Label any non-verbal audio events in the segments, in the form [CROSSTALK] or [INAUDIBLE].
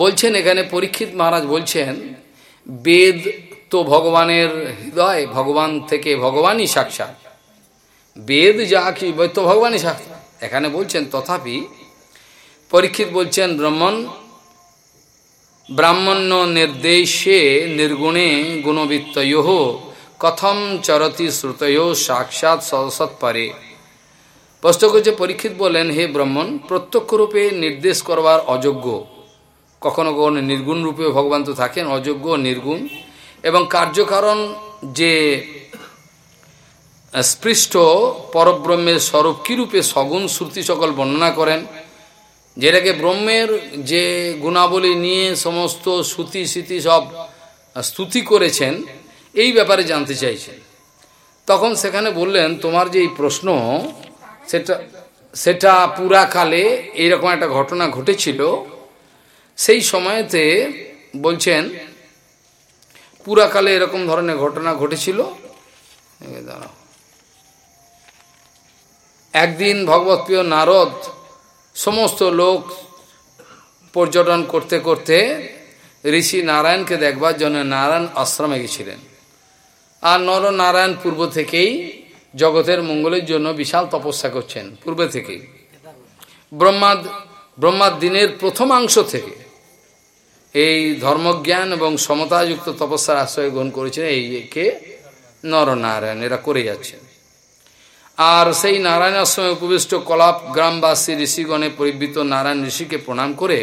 বলছেন, এখানে পরীক্ষিত মহারাজ বলছেন, বেদ তো ভগবানের হৃদয়, ভগবান থেকে ভগবানই সাক্ষাৎ। বেদ যা কি তো ভগবানই সাক্ষাৎ। এখানে বলছেন, তথাপি পরীক্ষিত বলছেন, ব্রাহ্মণ, ব্রাহ্মণ্য নির্দেশে নির্গুণে গুণবিত্তয় কথম চরতি শ্রুতয় সাক্ষাৎ সরস্বত পারে প্রশ্ন করছে, পরীক্ষিত বলেন, হে ব্রাহ্মণ, প্রত্যক্ষরূপে নির্দেশ করবার অযোগ্য। কখনো কখনো নির্গুণ রূপে ভগবান তো থাকেন, অযোগ্য নির্গুণ। এবং কার্যকারণ যে স্পৃষ্ট পরব্রহ্মের স্বরূপ কীরূপে সগুণ শ্রুতি সকল বর্ণনা করেন, যেটাকে ব্রহ্মের যে গুণাবলী নিয়ে সমস্ত শ্রুতি, স্মৃতি সব স্তুতি করেছেন, এই ব্যাপারে জানতে চাইছেন। তখন সেখানে বললেন, তোমার যে এই প্রশ্ন, সেটা সেটা পুরাকালে এইরকম একটা ঘটনা ঘটেছিল সেই সময়তে বলছেন, পুরাকালে এরকম ধরনের ঘটনা ঘটেছিল। একদিন ভগবৎপ্রিয় নারদ সমস্ত লোক পর্যটন করতে করতে ঋষি নারায়ণকে দেখবার জন্য নারায়ণ আশ্রমে গেছিলেন। আর নর নারায়ণ পূর্ব থেকেই জগতের মঙ্গলের জন্য বিশাল তপস্যা করছেন, পূর্বে থেকেই। ব্রহ্মাদ ব্রহ্মার দিনের প্রথমাংশ থেকে এই ধর্মজ্ঞান এবং সমতাযুক্ত তপস্যার আশ্রয় গ্রহণ করেছেন এই কে? নরনারায়ণ, এরা করে যাচ্ছেন। আর সেই নারায়ণ আশ্রমে উপবিষ্ট কলাপ গ্রামবাসী ঋষিগণে পরিবৃত নারায়ণ ঋষিকে প্রণাম করে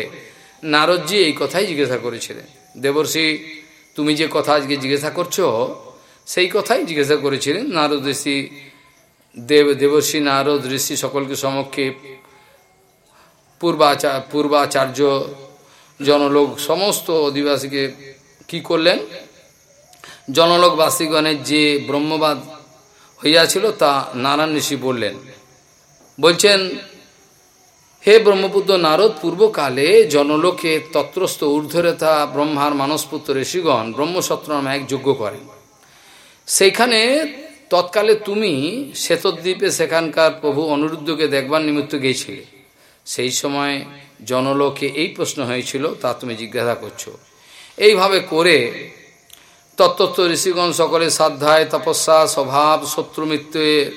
নারদজি এই কথাই জিজ্ঞাসা করেছিলেন। দেবর্ষি, তুমি যে কথা আজকে জিজ্ঞাসা করছ, সেই কথাই জিজ্ঞাসা করেছিলেন নারদ ঋষি। দেব, দেবর্ষি, নারদ ঋষি সকলকে সমক্ষে পূর্বাচার পূর্বাচার্য জনলোক সমস্ত অধিবাসীকে কি করলেন? জনলোকবাসীগণের যে ব্রহ্মবাদ হইয়াছিল তা নারায়ণ ঋষি বললেন, বলছেন, হে ব্রহ্মপুত্র নারদ, পূর্বকালে জনলোকে তত্রস্থ ঊর্ধ্বরেতা ব্রহ্মার মানসপুত্র ঋষিগণ ব্রহ্মসত্র নামে এক যজ্ঞ করেন। সেইখানে তৎকালে তুমি শ্বেতদ্বীপে সেখানকার প্রভু অনিরুদ্ধকে দেখবার নিমিত্ত গিয়েছিলে। সেই সময় জনলোকে এই প্রশ্ন হয়েছিল, তা তুমি জিজ্ঞাসা করছ। এইভাবে করে তত্ত্ব ঋষিগণ সকলে শ্রদ্ধায় তপস্যা, স্বভাব শত্রুমিত্রে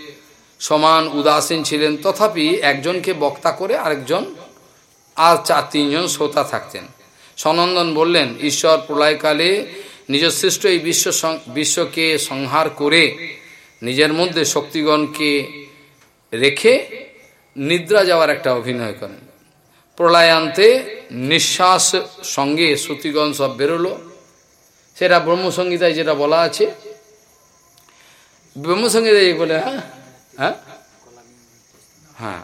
সমান উদাসীন ছিলেন। তথাপি একজনকে বক্তা করে আরেকজন, আর চার, তিনজন শ্রোতা থাকতেন। সনন্দন বললেন, ঈশ্বর প্রলয়কালে নিজশ্রেষ্ঠ এই বিশ্ব বিশ্বকে সংহার করে নিজের মধ্যে শক্তিগণকে রেখে নিদ্রা যাওয়ার একটা অভিনয় করেন। প্রলয়ান্তে নিঃশ্বাস সঙ্গে শ্রুতিগণ সব বেরোলো। সেটা ব্রহ্মসংগীতায় যেটা বলা আছে। ব্রহ্মসংগীতায় বলে হ্যাঁ? হ্যাঁ? হ্যাঁ।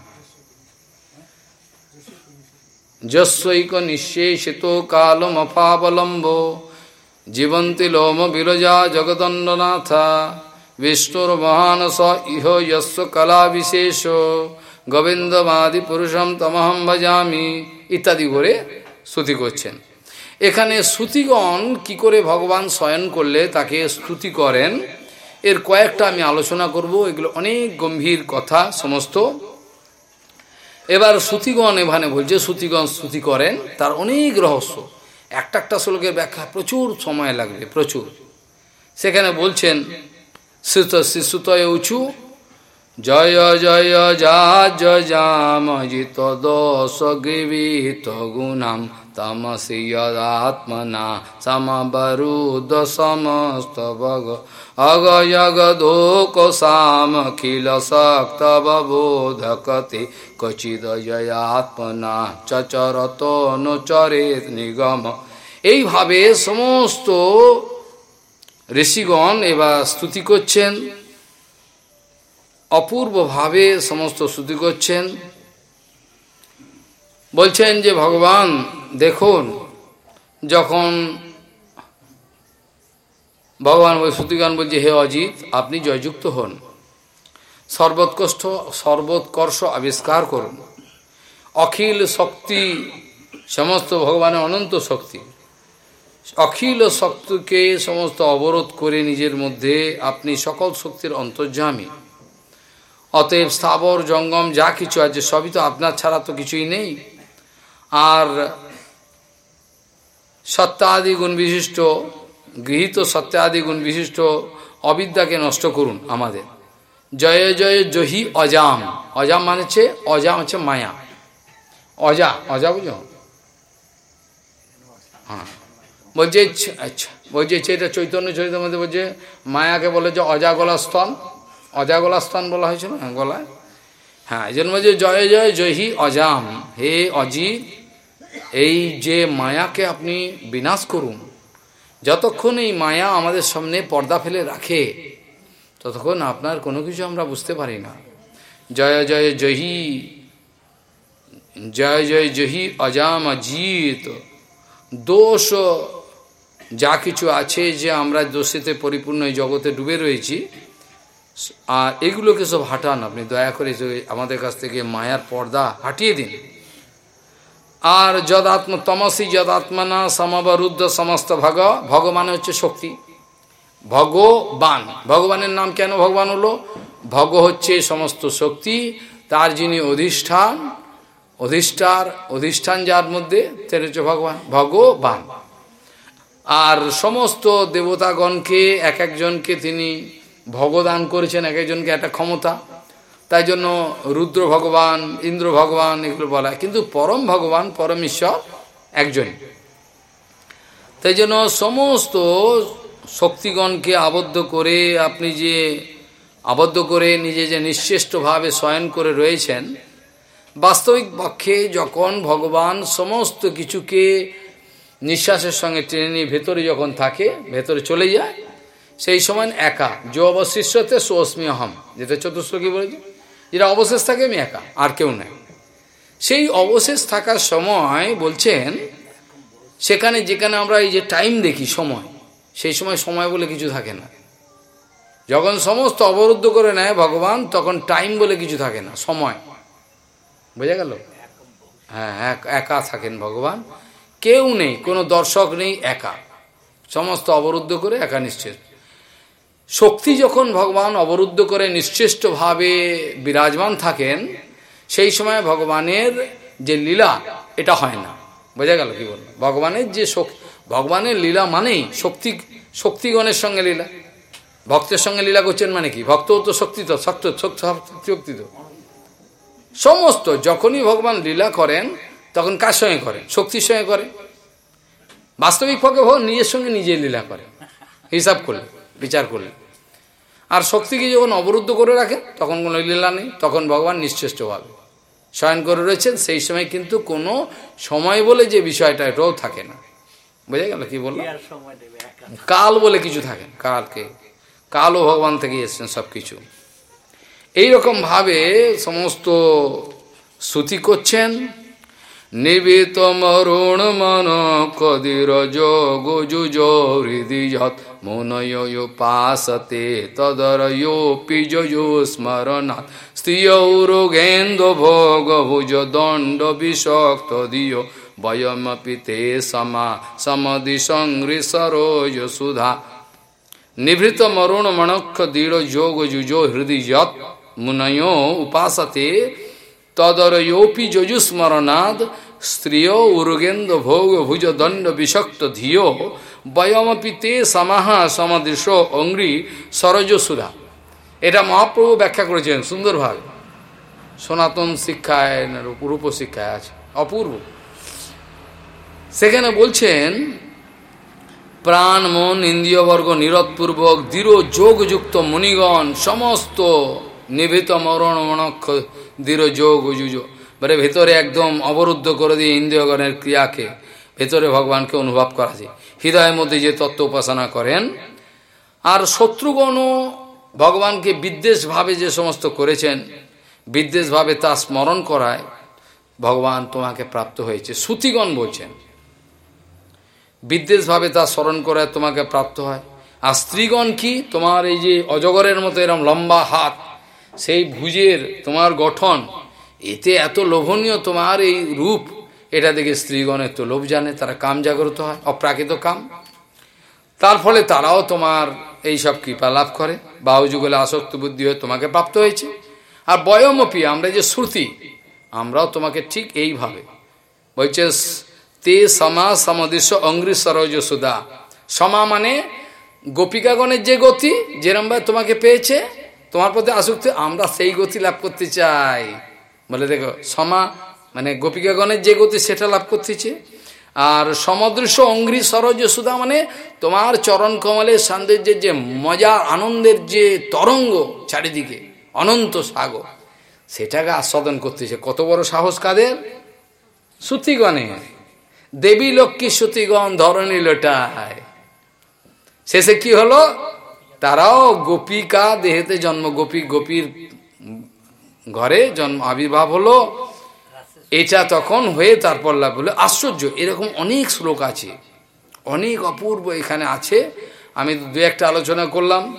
যস্বৈক নিঃশেষিত কালমফাবলম্ব জীবন্তি লোম বিরজা জগদণ্ডনাথা, বিষ্ণুর মহানস ইহ যস্ব কলা বিশেষ গোবিন্দমাদি পুরুষম তমহম ভজামি ইত্যাদি করে স্তুতি করছেন। এখানে শ্রুতিগণ কি করে ভগবান শয়ন করলে তাকে স্তুতি করেন, এর কয়েকটা আমি আলোচনা করব, এগুলো অনেক গম্ভীর কথা সমস্ত। এবার শ্রুতিগণ এখানে বলছে, শ্রুতিগণ স্তুতি করেন, তার অনেক রহস্য। একটা একটা শ্লোকের ব্যাখ্যা, প্রচুর সময় লাগবে, প্রচুর। সেখানে বলছেন, শ্রুত শিশুতয় উঁচু জয় জয় যা জাম জিত দশ গৃবীত গুণাম তমসি যদাত্মনা সমবরুদ সমস্ত ভগ অগ জগদোক সামখিল শক্ত বোধকতে কচিদ জয়াত্মনা চচরত নচরেত নিগম এইভাবে সমস্ত ঋষিগণ এবার স্তুতি করছেন অপূর্বভাবে সমস্ত স্তুতি করছেন। বলছেন যে, ভগবান, দেখুন, যখন ভগবান ওই শ্রুতিগান বলছে, হে অজিত, আপনি জয়যুক্ত হন। সর্বোৎকষ্ট, সর্বোৎকর্ষ আবিষ্কার করুন। অখিল শক্তি, সমস্ত ভগবানের অনন্ত শক্তি। অখিল শক্তিকে সমস্ত অবরোধ করে নিজের মধ্যে আপনি সকল শক্তির অন্তর্যামী। অতএব স্থাবর, জঙ্গম, যা কিছু আছে সবই তো আপনার ছাড়া তো কিছুই নেই। আর সত্যাদি গুণ বিশিষ্ট, গৃহীত সত্যাদি গুণ বিশিষ্ট অবিদ্যাকে নষ্ট করুন আমাদের। জয় জয় জহি অজাম। অজাম মানে হচ্ছে, অজাম হচ্ছে মায়া। অজা অজা বুঝো? হ্যাঁ। বলছে আচ্ছা বলছে এটা চৈতন্য চৈতন্য মধ্যে বলছে, মায়াকে বলে যে অজাগলা স্তন। অজাগলা স্থান বলা হয়েছিল হ্যাঁ গলায়। হ্যাঁ এই জন্য বলছে জয় জয়, জয়হি অজাম। হে অজিত, এই যে মায়াকে আপনি বিনাশ করুন, যতক্ষণ এই মায়া আমাদের সামনে পর্দা ফেলে রাখে, ততক্ষণ আপনার কোনো কিছু আমরা বুঝতে পারি না। জয় জয় জহি জয় জয় জহি অজাম অজিত। দোষ যা কিছু আছে যে আমরা দোষেতে পরিপূর্ণ এই জগতে ডুবে রয়েছি আর এগুলোকে সব হাঁটান আপনি, দয়া করে আমাদের কাছ থেকে মায়ার পর্দা হাটিয়ে দিন। আর যদাত্ম তমসী যদাত্মনা সমবরুদ্ধ সমস্ত ভগ, ভগবান হচ্ছে শক্তি। ভগবান, ভগবানের নাম কেন ভগবান হলো? ভগ হচ্ছে সমস্ত শক্তি, তার যিনি অধিষ্ঠান, অধিষ্ঠার, অধিষ্ঠান যার মধ্যে, তেরে হচ্ছে ভগবান ভগবান। আর সমস্ত দেবতাগণকে, এক একজনকে তিনি ভগদান করেছেন এক একজনকে একটা ক্ষমতা। তাই জন্য রুদ্র ভগবান, ইন্দ্র ভগবান এগুলো বলা কিন্তু পরম ভগবান, পরমেশ্বর একজন। তাই জন্য সমস্ত শক্তিগণকে আবদ্ধ করে আপনি যে আবদ্ধ করে নিজে যে নিঃশ্রেষ্টভাবে শয়ন করে রয়েছেন, বাস্তবিক পক্ষে যখন ভগবান সমস্ত কিছুকে নিঃশ্বাসের সঙ্গে টেনে নিয়ে ভেতরে যখন থাকে, ভেতরে চলে যায় সেই সময় একা। যে অবশিষ্টতে সোস্মি হম যেটা চতুর্শ্লোকী বলেছে? যেটা অবশেষ থাকে আমি একা, আর কেউ নাই। সেই অবশেষ থাকার সময় বলছেন, সেখানে যেখানে আমরা এই যে টাইম দেখি, সময়, সেই সময় সময় বলে কিছু থাকে না। যখন সমস্ত অবরুদ্ধ করে নেয় ভগবান, তখন টাইম বলে কিছু থাকে না, সময়। বোঝা গেল? হ্যাঁ একা থাকেন ভগবান। কেউ নেই, কোনো দর্শক নেই, একা। সমস্ত অবরুদ্ধ করে একা নিশ্চেষ্ট শক্তি যখন ভগবান অবরুদ্ধ করে নিশ্চেষ্টভাবে বিরাজমান থাকেন, সেই সময় ভগবানের যে লীলা, এটা হয় না। বোঝা গেল কি বলল ভগবানের যে ভগবানের লীলা মানেই শক্তি, শক্তিগণের সঙ্গে লীলা। ভক্তের সঙ্গে লীলা করছেন মানে কি? ভক্তও তো শক্তি তো, শক্ত, শক্তি তো। সমস্ত, যখনই ভগবান লীলা করেন, তখন কার সঙ্গে করেন? শক্তির সঙ্গে করে বাস্তবিক পক্ষে ভগবান নিজের সঙ্গে নিজে লীলা করে হিসাব করলে। বিচার করলে আর শক্তিকে যখন অবরুদ্ধ করে রাখে তখন কোনো লীলা নেই তখন ভগবান নিশ্চেষ্টভাবে শয়ন করে রয়েছেন সেই সময় কিন্তু কোনো সময় বলে যে বিষয়টা এটাও থাকে না। বোঝা গেল কি বলল কাল বলে কিছু থাকে কালকে। কালও ভগবান থেকে এসছেন সব কিছু এইরকম ভাবে সমস্ত শ্রুতি করছেন। নিবিত মরুণ মন কদির যোগ যুজ হৃদি যত মুনয়োপাসতে তদরয়োপি যয়ো স্মরণাৎ স্ত্রিয়ৌরোগেন্দ্র ভোগ ভুজ দণ্ড বিষক্ত দিয় বয়মপি তে সমা সমদি সংহৃসরোজ সুধা নিভৃত মরুণ মণক্ষ দৃঢ় যোগ যুজো হৃদয় যত মুনয় উপাসতে তদরয়োপি যজুস্মরণাদ স্ত্রিয় উর্গেন্দ্র ভোগ ভুজ দণ্ড বিষক্ত ধিয় বয়মপি তে সমাহা সমদৃশ অঙ্গ্রি সরজ সুধা এটা মহাপ্রভু ব্যাখ্যা করেছেন সুন্দরভাবে সনাতন শিক্ষায়, রূপ শিক্ষায় আছে, অপূর্ব। সেখানে বলছেন, প্রাণ, মন, ইন্দ্রিয়বর্গ, নিরতপূর্বক, দৃঢ় যোগযুক্ত মণিগণ সমস্ত নিভৃত মরণ, মনক্ষ, দৃঢ় যোগ যুজ মানে ভেতরে একদম অবরুদ্ধ করে দিয়ে ইন্দ্রিয়গণের ক্রিয়াকে ভেতরে ভগবানকে অনুভব করা যায়। হৃদয়ের মধ্যে যে তত্ত্ব উপাসনা করেন, আর শত্রুগণও ভগবানকে বিদ্বেষভাবে যে সমস্ত করেছেন, বিদ্বেষভাবে তা স্মরণ করায় ভগবান তোমাকে প্রাপ্ত হয়েছে। শ্রুতিগণ বলছেন, বিদ্বেষভাবে তা স্মরণ করায় তোমাকে প্রাপ্ত হয়। আর স্ত্রীগণ কি? তোমার এই যে অজগরের মতো এরম লম্বা হাত, সেই ভুজের তোমার গঠন, এতে এত লোভনীয় তোমার এই রূপ এটা দেখে স্ত্রীগণের তো লোভ জানে, তারা কাম জাগ্রত হয়, অপ্রাকৃত কাম। তার ফলে তারাও তোমার এই সব কৃপা লাভ করে। বাহুযুগলে আসক্ত বুদ্ধি হয়ে তোমাকে প্রাপ্ত হয়েছে। আর বয়মপি আমরা যে শ্রুতি, আমরাও তোমাকে ঠিক এইভাবে। বলছে, তে সমা সমদৃশ্য অঙ্গ্রি সরোজ সুদা। সমা মানে গোপিকাগণের যে গতি যেরমভাবে তোমাকে পেয়েছে, তোমার প্রতি আসক্তি, আমরা সেই গতি লাভ করতে চাই। বলে দেখো, সমা মানে গোপিকাগণের যে গতি, সেটা লাভ করতেছে। আর সমদৃশ্য অঙ্গ্রি সরোজ সুদা মানে তোমার চরণ কমলের সৌন্দর্যের যে মজা, আনন্দের যে তরঙ্গ চারিদিকে, অনন্ত সাগর, সেটাকে আস্বাদন করতেছে। কত বড় সাহস কাদের? সুতিগণে দেবী লক্ষ্মী সুতিগণ ধরণী লোটায়। শেষে কি হলো? তারাও গোপিকা দেহেতে জন্ম, গোপী, গোপীর ঘরে জন্ম, আবির্ভাব হলো। এটা তখন হয়ে তারপর লাভ হলো। আশ্চর্য, এরকম অনেক শ্লোক আছে। অনেক অপূর্ব এখানে আছে। আমি দু একটা আলোচনা করলাম।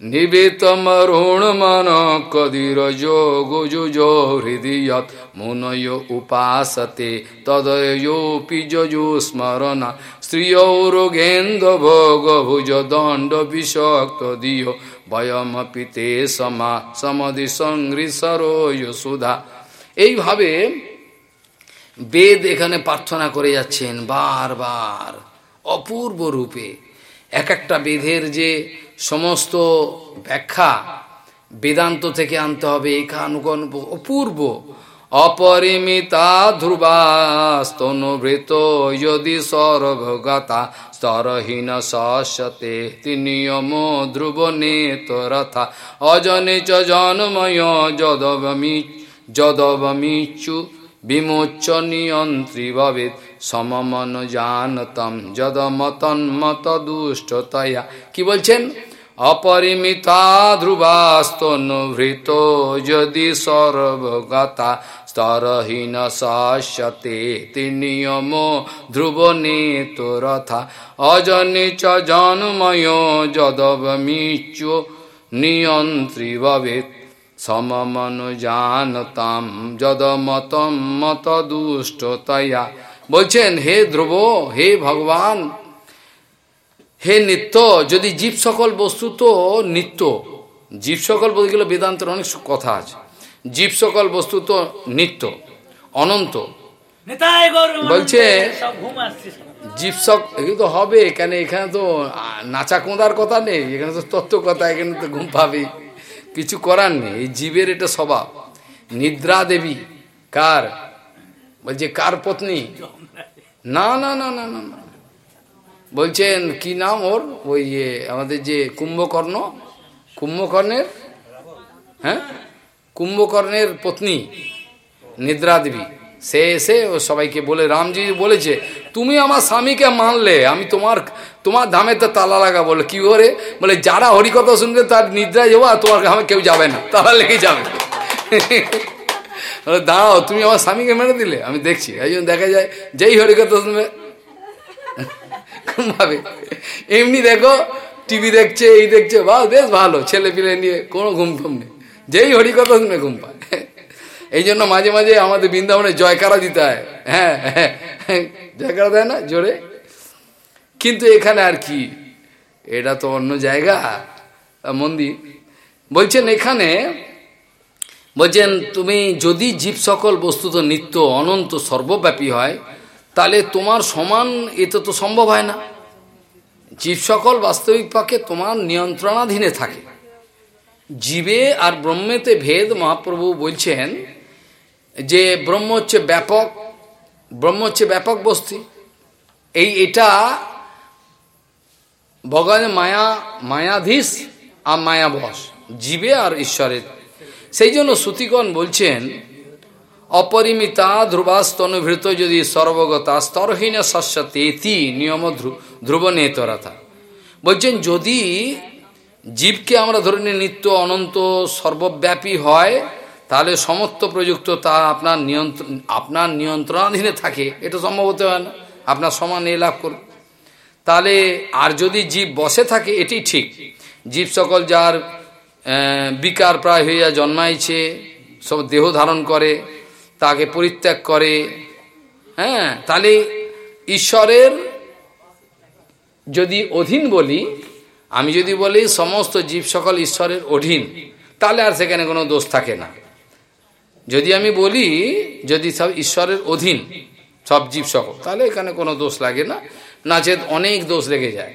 নিবেতমরুণ মন কদির যোগুজো হৃদয়ত মুনয় উপাসতে তদয়োপি যজু স্মরণা। স্ত্রিয়ৌরোগেন্দ্র ভোগ ভুজ দণ্ড বিষক্ত দিয়। বয়মপি তে সমা সমধি সংগ্রিসরয় সুধা। এইভাবে বেদ এখানে প্রার্থনা করে যাচ্ছেন বারবার, অপূর্ব রূপে। এক একটা বেদের যে সমস্ত ব্যাখ্যা বেদান্ত থেকে আনতে হবে এখানুকন অপূর্ব। অপরিমিতা ধ্রুবাস্তনুভৃত যদি সর্বগতা স্তরহীন সশতে নিয়ম ধ্রুব নেতরথা অজনে চ জন্ময় যদবমি যদবমিচু বিমোচ্চ নিয়ন্ত্রী ভবেদ সমমন জানতম যদমতন্মত দুষ্টতয়া কি বলছেন? অপরিমিতা ধ্রুবাস্তনুভৃত যদি সর্বগতা স্তরহীন শাস্যতে নিয়ম ধ্রুব নেতরথা অজনে চ জন্ময় নিয়ন্ত্রী ভবেদ সমমন জানতাম যদমতম মত দুষ্টতয়া বলছেন হে ধ্রুব হে ভগবান হে নিত্য যদি জীব সকল বস্তু তো নিত্য জীব সকল বলতে গেলে বেদান্তের অনেক কথা আছে। জীব সকল বস্তু তো নিত্য অনন্ত। বলছে জীবসক এগুলো তো হবে কেন এখানে তো নাচা কোঁদার কথা নেই এখানে তো তত্ত্ব কথা এখানে তো ঘুম পাবি কিছু করার নেই। এই জীবের এটা স্বভাব। নিদ্রা দেবী, কার? বলছে কার পত্নী? না না না না না বলছেন, কি নাম ওর? ওই আমাদের যে কুম্ভকর্ণ, কুম্ভকর্ণের হ্যাঁ? কুম্ভকর্ণের পত্নী, নিদ্রা দেবী। সে এসে ও সবাইকে বলে, রামজি বলেছে, তুমি আমার স্বামীকে মানলে, আমি তোমার তোমার ধামেতে তালা লাগা বলে। কি করে বলে, যারা হরিকথা শুনবে তার নিদ্রায় যাব তোমার গ্রামে কেউ যাবে না। তারা লেগে যাবে। দাঁড়াও, তুমি আমার স্বামীকে মেরে দিলে? আমি দেখছি। এই জন্য দেখা যায়, যেই হরিকথা শুনবে ভাবে এমনি দেখো, টিভি দেখছে, এই দেখছে বা বেশ ভালো, ছেলে পিলে নিয়ে কোনো ঘুম টুম নেই। যেই হরিকথা শুনে ঘুম পায়। এই জন্য মাঝে মাঝে আমাদের বৃন্দাবনে জয়কারা দিতে হয়। হ্যাঁ হ্যাঁ জয়কারা দেয় না? জোরে। কিন্তু এখানে আর কি? এটা তো অন্য জায়গা। মন্দির বলছেন এখানে, বলছেন, তুমি যদি জীব সকল বস্তু তো নিত্য অনন্ত সর্বব্যাপী হয়, তাহলে তোমার সমান এতে তো সম্ভব হয় না। জীব সকল বাস্তবিক পক্ষে তোমার নিয়ন্ত্রণাধীনে থাকে। জীবে আর ব্রহ্মেতে ভেদ মহাপ্রভু বলছেন যে ব্রহ্ম হচ্ছে ব্যাপক, ব্রহ্ম হচ্ছে ব্যাপক বস্তি। এই এটা ভগবানের মায়া, মায়াধীশ আর মায়াবশ, জীবে আর ঈশ্বরের। সেই জন্য শ্রুতিগণ বলছেন, অপরিমিতা ধ্রুবাস্তনুভৃত যদি সর্বগতা স্তরহীন শস্যতে এতি নিয়ম ধ্রুব নেতরাথা বলছেন, যদি জীবকে আমরা ধরে নিই নিত্য অনন্ত সর্বব্যাপী হয়, তাহলে সমস্ত প্রযুক্ত তা আপনার নিয়ন্ত্রণ আপনার নিয়ন্ত্রণাধীনে থাকে। এটা সম্ভব হতে হয় না। আপনার সমান এ লাভ করুন তাহলে আর যদি জীব বসে থাকে, এটি ঠিক। জীব সকল যার বিকার প্রায় হইয়া জন্মাইছে, সব দেহ ধারণ করে, তাকে পরিত্যাগ করে হ্যাঁ তাহলে ঈশ্বরের যদি অধীন বলি, আমি যদি বলি সমস্ত জীব সকল ঈশ্বরের অধীন, তাহলে আর সেখানে কোনো দোষ থাকে না। যদি আমি বলি, যদি সব ঈশ্বরের অধীন, সব জীব সকল, তাহলে এখানে কোনো দোষ লাগে না। নাচে অনেক দোষ লেগে যায়।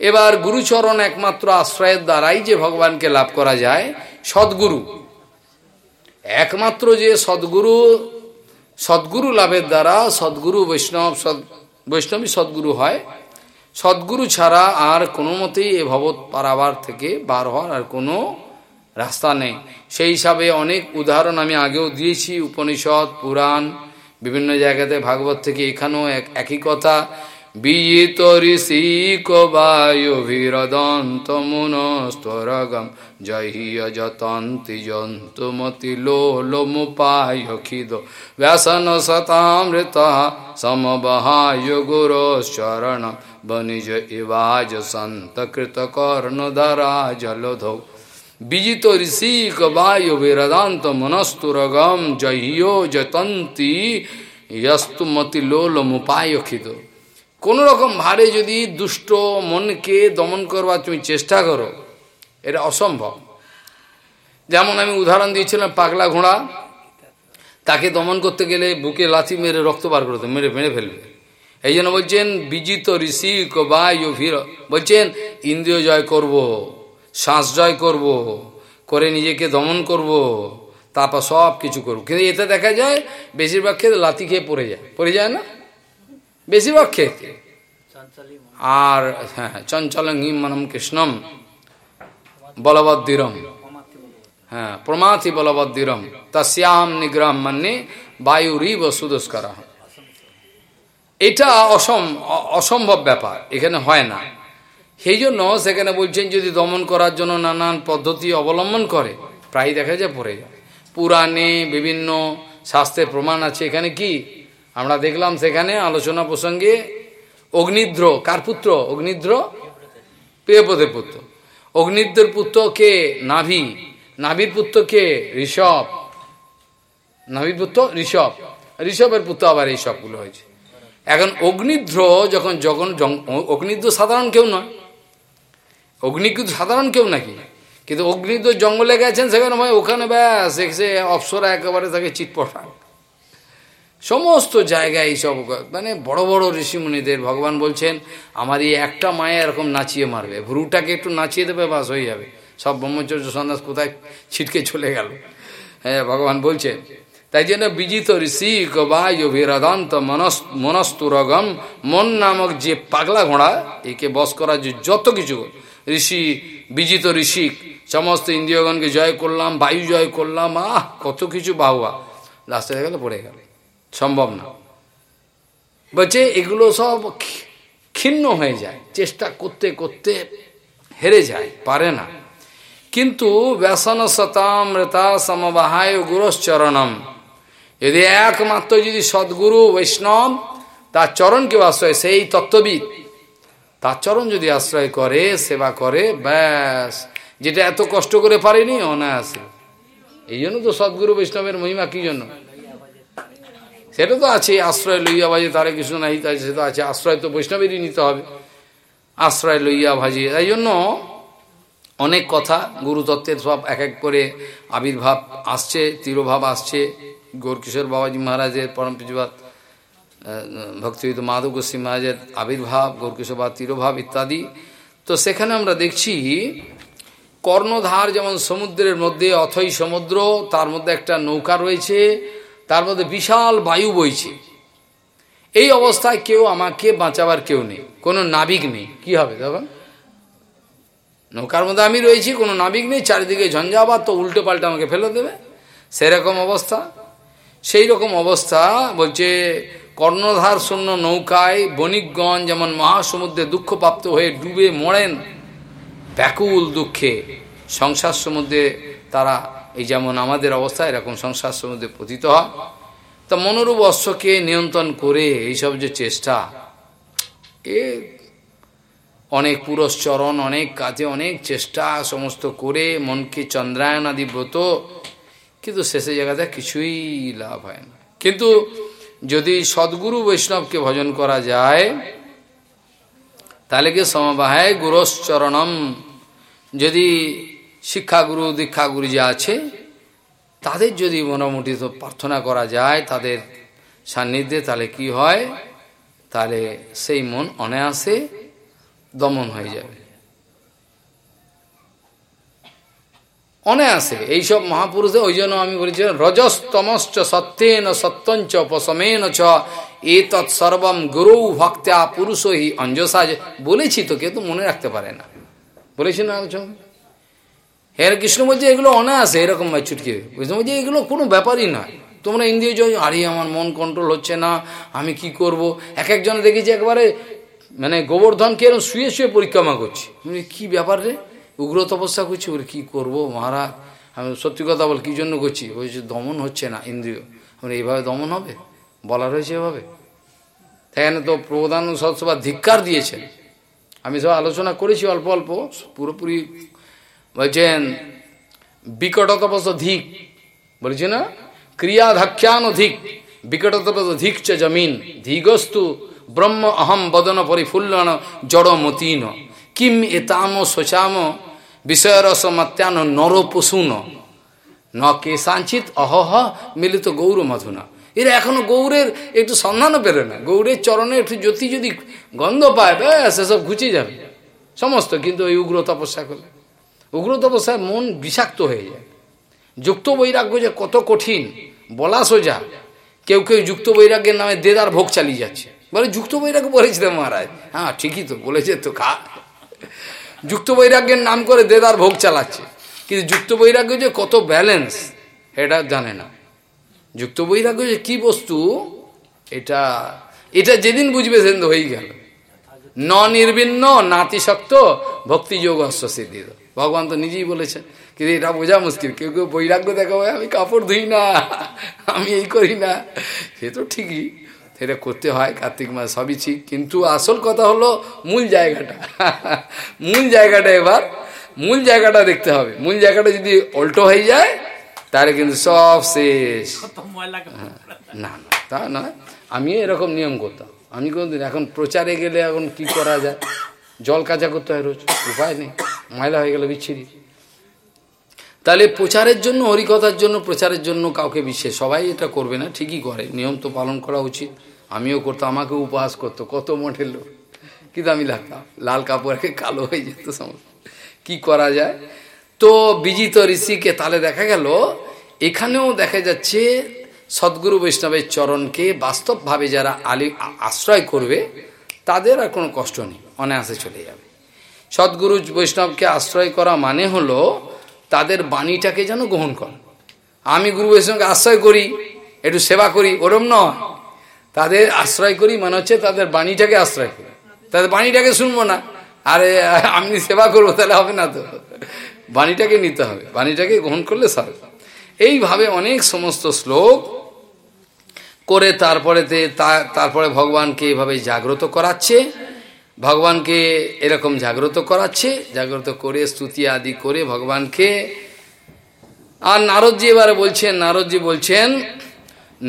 এবার গুরুচরণ একমাত্র আশ্রয়ের দ্বারাই যে ভগবানকে লাভ করা যায়, সদ্গুরু। একমাত্র যে সদ্গুরু সদ্গুরু লাভের দ্বারা সদ্গুরু বৈষ্ণব, সদ বৈষ্ণবী সদ্গুরু হয়। সদ্গুরু ছাড়া আর কোনো মতেই এ ভবত পারাবার থেকে বার হওয়ার আর কোনো রাস্তা নেই। সেই হিসাবে অনেক উদাহরণ আমি আগেও দিয়েছি, উপনিষদ, পুরাণ, বিভিন্ন জায়গাতে ভাগবত থেকে এখানেও এক একই কথা। বিজিত ঋষি কবায়ুভিরদন্ত মুনস্তরগম। জহিয় যতন্তি জন্তুমতি লোলমুপায় খিদ। ব্যাসন শতামৃত সমবহায় গুরোশরণ বনিজ ইবাজ সন্ত কৃত কর্ণধরা জলধৌ। বিজিত ঋষি কবায়ু বিরদান্ত মনস্তুরগম। জহিও যতন্তি ইয়স্তুমতি লোলমুপায় খিদ। কোন রকম ভারে যদি দুষ্ট মনকে দমন করবার তুমি চেষ্টা করো। এটা অসম্ভব। যেমন আমি উদাহরণ দিয়েছিলাম, পাগলা ঘোড়া, তাকে দমন করতে গেলে বুকে লাথি মেরে রক্ত বার করতে মেরে মেরে ফেলবে। এই জন্য বলছেন, বিজিত ঋষি বায়ু ভির বলছেন, ইন্দ্রিয় জয় করব, শ্বাস জয় করব, করে নিজেকে দমন করব, তারপর সব কিছু করব। কিন্তু এতে দেখা যায়, বেশিরভাগ ক্ষেত্রে লাথি খেয়ে পড়ে যায়। পড়ে যায় না? বেশিরভাগ ক্ষেত্রে আর হ্যাঁ চঞ্চলং হিমনম কৃষ্ণম বলবদ্দিরম হ্যাঁ প্রমাথি বলবদ্দিরম তস্যাম নিগ্রাম মানে বায়ুরিব সুদস্কর এটা অসম অসম্ভব ব্যাপার, এখানে হয় না। সেই জন্য সেখানে বলছেন, যদি দমন করার জন্য নানান পদ্ধতি অবলম্বন করে, প্রায় দেখা যায় পড়ে যায়। পুরাণে বিভিন্ন শাস্ত্রের প্রমাণ আছে। এখানে কি? আমরা দেখলাম সেখানে আলোচনা প্রসঙ্গে অগ্নিদ্র, কার পুত্র? অগ্নিদ্র প্রিয়পদের পুত্র। অগ্নিদ্রের পুত্র কে? নাভি। নাভির পুত্র কে? ঋষভ। নাভির পুত্র ঋষভ। ঋষভের পুত্র আবার এই সবগুলো হয়েছে। এখন অগ্নিদ্র যখন যখন অগ্নিদ্র সাধারণ কেউ নয়। অগ্নি কিন্তু সাধারণ কেউ নাকি? কিন্তু অগ্নিদ্র জঙ্গলে গেছেন সেখানে ওখানে ব্যাস সে অপসরা একেবারে তাকে চিটপটান। সমস্ত জায়গায় এইসব মানে বড় বড় ঋষিমুনিদের ভগবান বলছেন, আমার এই একটা মায়ে এরকম নাচিয়ে মারবে। ভ্রুটাকে একটু নাচিয়ে দেবে, বাস হয়ে যাবে। সব ব্রহ্মচর্য সন্ন্যাস কোথায় ছিটকে চলে গেল? হ্যাঁ ভগবান বলছেন, তাই জন্য বিজিত ঋষি কবায়ুভিরাদান্ত মনস মনস্তুরগম, মন নামক যে পাগলা ঘোড়া, একে বস করার যে যত কিছু, ঋষি, বিজিত ঋষিক সমস্ত ইন্দ্রিয়গণকে জয় করলাম, বায়ু জয় করলাম, আহ, কত কিছু বাহুয়া। রাস্তায় গেলে পড়ে গেল। সম্ভব না। বলছে, এগুলো সব ক্ষীণ হয়ে যায়, চেষ্টা করতে করতে হেরে যায়, পারে না। কিন্তু ব্যসন শতামৃতা সমবাহায় গুরুশ্চরণম। যদি একমাত্র যদি সদ্গুরু বৈষ্ণব, তার চরণকে আশ্রয়, সেই তত্ত্ববিদ, তার চরণ যদি আশ্রয় করে, সেবা করে, ব্যাস, যেটা এত কষ্ট করে পারেনি, অনায়াসে। এই জন্য তো সদ্গুরু বৈষ্ণবের মহিমা কি জন্য? সেটা তো আছে, আশ্রয় লইয়া ভাজে, তারে কিছু নাই তাই সে তো আছে। আশ্রয় তো বৈষ্ণবেরই নিতে হবে। আশ্রয় লইয়া ভাজি। তাই জন্য অনেক কথা, গুরুতত্ত্বের সব এক এক করে আবির্ভাব আসছে, তিরোভাব আসছে। গৌরকিশোর বাবাজি মহারাজের পরম পুজবাদ ভক্তিবিদ মাধব গোস্বী মহারাজের আবির্ভাব, গৌরকিশোর বা তিরোভাব ইত্যাদি। তো সেখানে আমরা দেখছি, কর্ণধার যেমন সমুদ্রের মধ্যে, অথই সমুদ্র, তার মধ্যে একটা নৌকা রয়েছে। তার মধ্যে বিশাল বায়ু বইছে। এই অবস্থায় কেউ আমাকে বাঁচাবার কেউ নেই। কোনো নাবিক নেই। কি হবে তখন? নৌকার মধ্যে আমি রয়েছি, কোনো নাবিক নেই। চারিদিকে ঝঞ্ঝাবাদ তো উল্টো পাল্টা আমাকে ফেলে দেবে। সেরকম অবস্থা। সেই রকম অবস্থা বলছে, কর্ণধার শূন্য নৌকায় বণিকগঞ্জ যেমন মহাসমুদ্রে দুঃখপ্রাপ্ত হয়ে ডুবে মরেন, ব্যাকুল দুঃখে সংসার সমুদ্রে তারা এই যেমন আমাদের অবস্থা, এরকম সংসার সমুদ্রে পতিত হয় তা মনোরূপ অশ্বকে নিয়ন্ত্রণ করে এইসব যে চেষ্টা, এ অনেক পুরস্চরণ অনেক কাজে, অনেক চেষ্টা সমস্ত করে মনকে চন্দ্রায়ণ আদি ব্রত, কিন্তু শেষে জায়গাতে কিছুই লাভ হয় না। কিন্তু যদি সদ্গুরু বৈষ্ণবকে ভজন করা যায়, তাহলে কি সমবাহায় গুরশ্চরণম। যদি শিক্ষাগুরু, দীক্ষাগুরু যে আছে, তাদের যদি মোটামুটি তো প্রার্থনা করা যায়, তাদের সান্নিধ্যে তাহলে কি হয়? তাহলে সেই মন অনায়াসে দমন হয়ে যাবে। অনায়াসে, এইসব মহাপুরুষে ওই জন্য আমি বলেছি, রজস্তমশ্চ সত্যেন সত্যঞ্চ পশমেন চ এ তৎসর্বম গুরু ভক্ত্যা পুরুষ হি অঞ্জসা বলেছি তো কেউ তো মনে রাখতে পারে না। বলেছি না আলোচনা? হের কৃষ্ণ বলছে এগুলো অনায়াসে এরকম চুটকে। কৃষ্ণ বলছে এগুলো কোনো ব্যাপারই নয় তোমরা ইন্দ্রিয় জয়, আরে আমার মন কন্ট্রোল হচ্ছে না, আমি কি করব? এক একজনে দেখেছি একবারে মানে গোবর্ধনকে এরকম শুয়ে শুয়ে পরিক্রমা করছি। কি ব্যাপার রে? উগ্র তপস্যা করছি? বলে, কী করব মহারাজ? আমি সত্যি কথা বল, কী জন্য করছি? বলছি দমন হচ্ছে না ইন্দ্রিয়। মানে এইভাবে দমন হবে? বলা রয়েছে এভাবে? এখানে তো প্রধান সৎসভা ধিক্কার দিয়েছেন। আমি সব আলোচনা করেছি অল্প অল্প, পুরোপুরি বলছেন বিকটতপস ধিক বলছি না? ক্রিয়াধাখ্যান ধিক বিকটতপস ধিক চ জমিন, ধিগস্তু, ব্রহ্ম অহম বদন পরিফুল্লন জড়মতীন। কিম এতাম শোচাম বিষয়রস মত্যান নর পশুন ন কে সাঞ্চিত অহহ মিলিত গৌর মধুনা এরা এখনও গৌরের একটু সন্ধানও পেরে না। গৌরের চরণে একটু জ্যোতি যদি গন্ধ পায়, ব্যাস, এসব ঘুচে যাবে। সমস্ত, কিন্তু ওই উগ্র তপস্যা করলে। উগ্র তপস্যায় মন বিষাক্ত হয়ে যায়। যুক্ত বৈরাগ্য যে কত কঠিন, বলা সোজা। কেউ কেউ যুক্ত বৈরাগ্যের নামে দেদার ভোগ চালিয়ে যাচ্ছে। বলে, যুক্ত বৈরাগ্য বলেছিলেন মহারাজ? হ্যাঁ ঠিকই তো, বলেছে তো, খা। যুক্ত বৈরাগ্যের নাম করে দেদার ভোগ চালাচ্ছে। কিন্তু যুক্ত বৈরাগ্য যে কত ব্যালেন্স এটা জানে না। যুক্ত বৈরাগ্য যে কি বস্তু, এটা এটা যেদিন বুঝবে সেদিন হয়েই গেল। ন নির্বিন্ন নাতিশক্ত ভক্তিযোগ অশ্বসিদ্ধি ভগবান তো নিজেই বলেছেন কিন্তু এটা বোঝা মুশকিল। কেউ কেউ বৈরাগ্য দেখাবো আমি কাপড় ধুই না, আমি এই করি না। সে তো ঠিকই সেটা করতে হয়, কার্তিক মাস সবই ঠিক, কিন্তু আসল কথা হলো মূল জায়গাটা। মূল জায়গাটা এবার, মূল জায়গাটা দেখতে হবে। মূল জায়গাটা যদি অল্টো হয়ে যায়, তাহলে কিন্তু সব শেষ। না না, তা নয়। আমি এরকম নিয়ম করতাম। আমি কোনদিন, এখন প্রচারে গেলে এখন কি করা যায়? জল কাজা করতে হয় রোজ, উপায় নেই, ময়লা হয়ে গেল বিচ্ছিরি। তাহলে প্রচারের জন্য হরিকথার জন্য, প্রচারের জন্য কাউকে বিশেষ সবাই এটা করবে না, ঠিকই করে, নিয়ম তো পালন করা উচিত, আমিও করতাম আমাকে উপহাস করতো, কত মঠের লোক, কিন্তু আমি লাগতাম লাল কাপড়কে কালো হয়ে যেত সমস্ত কি করা যায়? তো বিজিত ঋষিকে তাহলে দেখা গেল, এখানেও দেখা যাচ্ছে সদ্গুরু বৈষ্ণবের চরণকে বাস্তবভাবে যারা আলি আশ্রয় করবে তাদের আর কোনো কষ্ট নেই, অনায়াসে চলে যাবে। সদ্গুরু বৈষ্ণবকে আশ্রয় করা মানে হলো তাদের বাণীটাকে যেন গ্রহণ কর। আমি গুরু বৈষ্ণবকে আশ্রয় করি, একটু সেবা করি, ওরম নয়। তাদের আশ্রয় করি মানে হচ্ছে তাদের বাণীটাকে আশ্রয় করি। তাদের বাণীটাকে শুনব না। আরে, আমি সেবা করব, তাহলে হবে না তো। বাণীটাকে নিতে হবে, বাণীটাকে গ্রহণ করলে সব। এইভাবে অনেক সমস্ত শ্লোক করে তারপরে তারপরে ভগবানকে এভাবে জাগ্রত করাচ্ছে। ভগবানকে এরকম জাগ্রত করাচ্ছে, জাগ্রত করে, স্তুতি আদি করে ভগবানকে। আর নারদজি এবারে বলছেন, নারদজি বলছেন,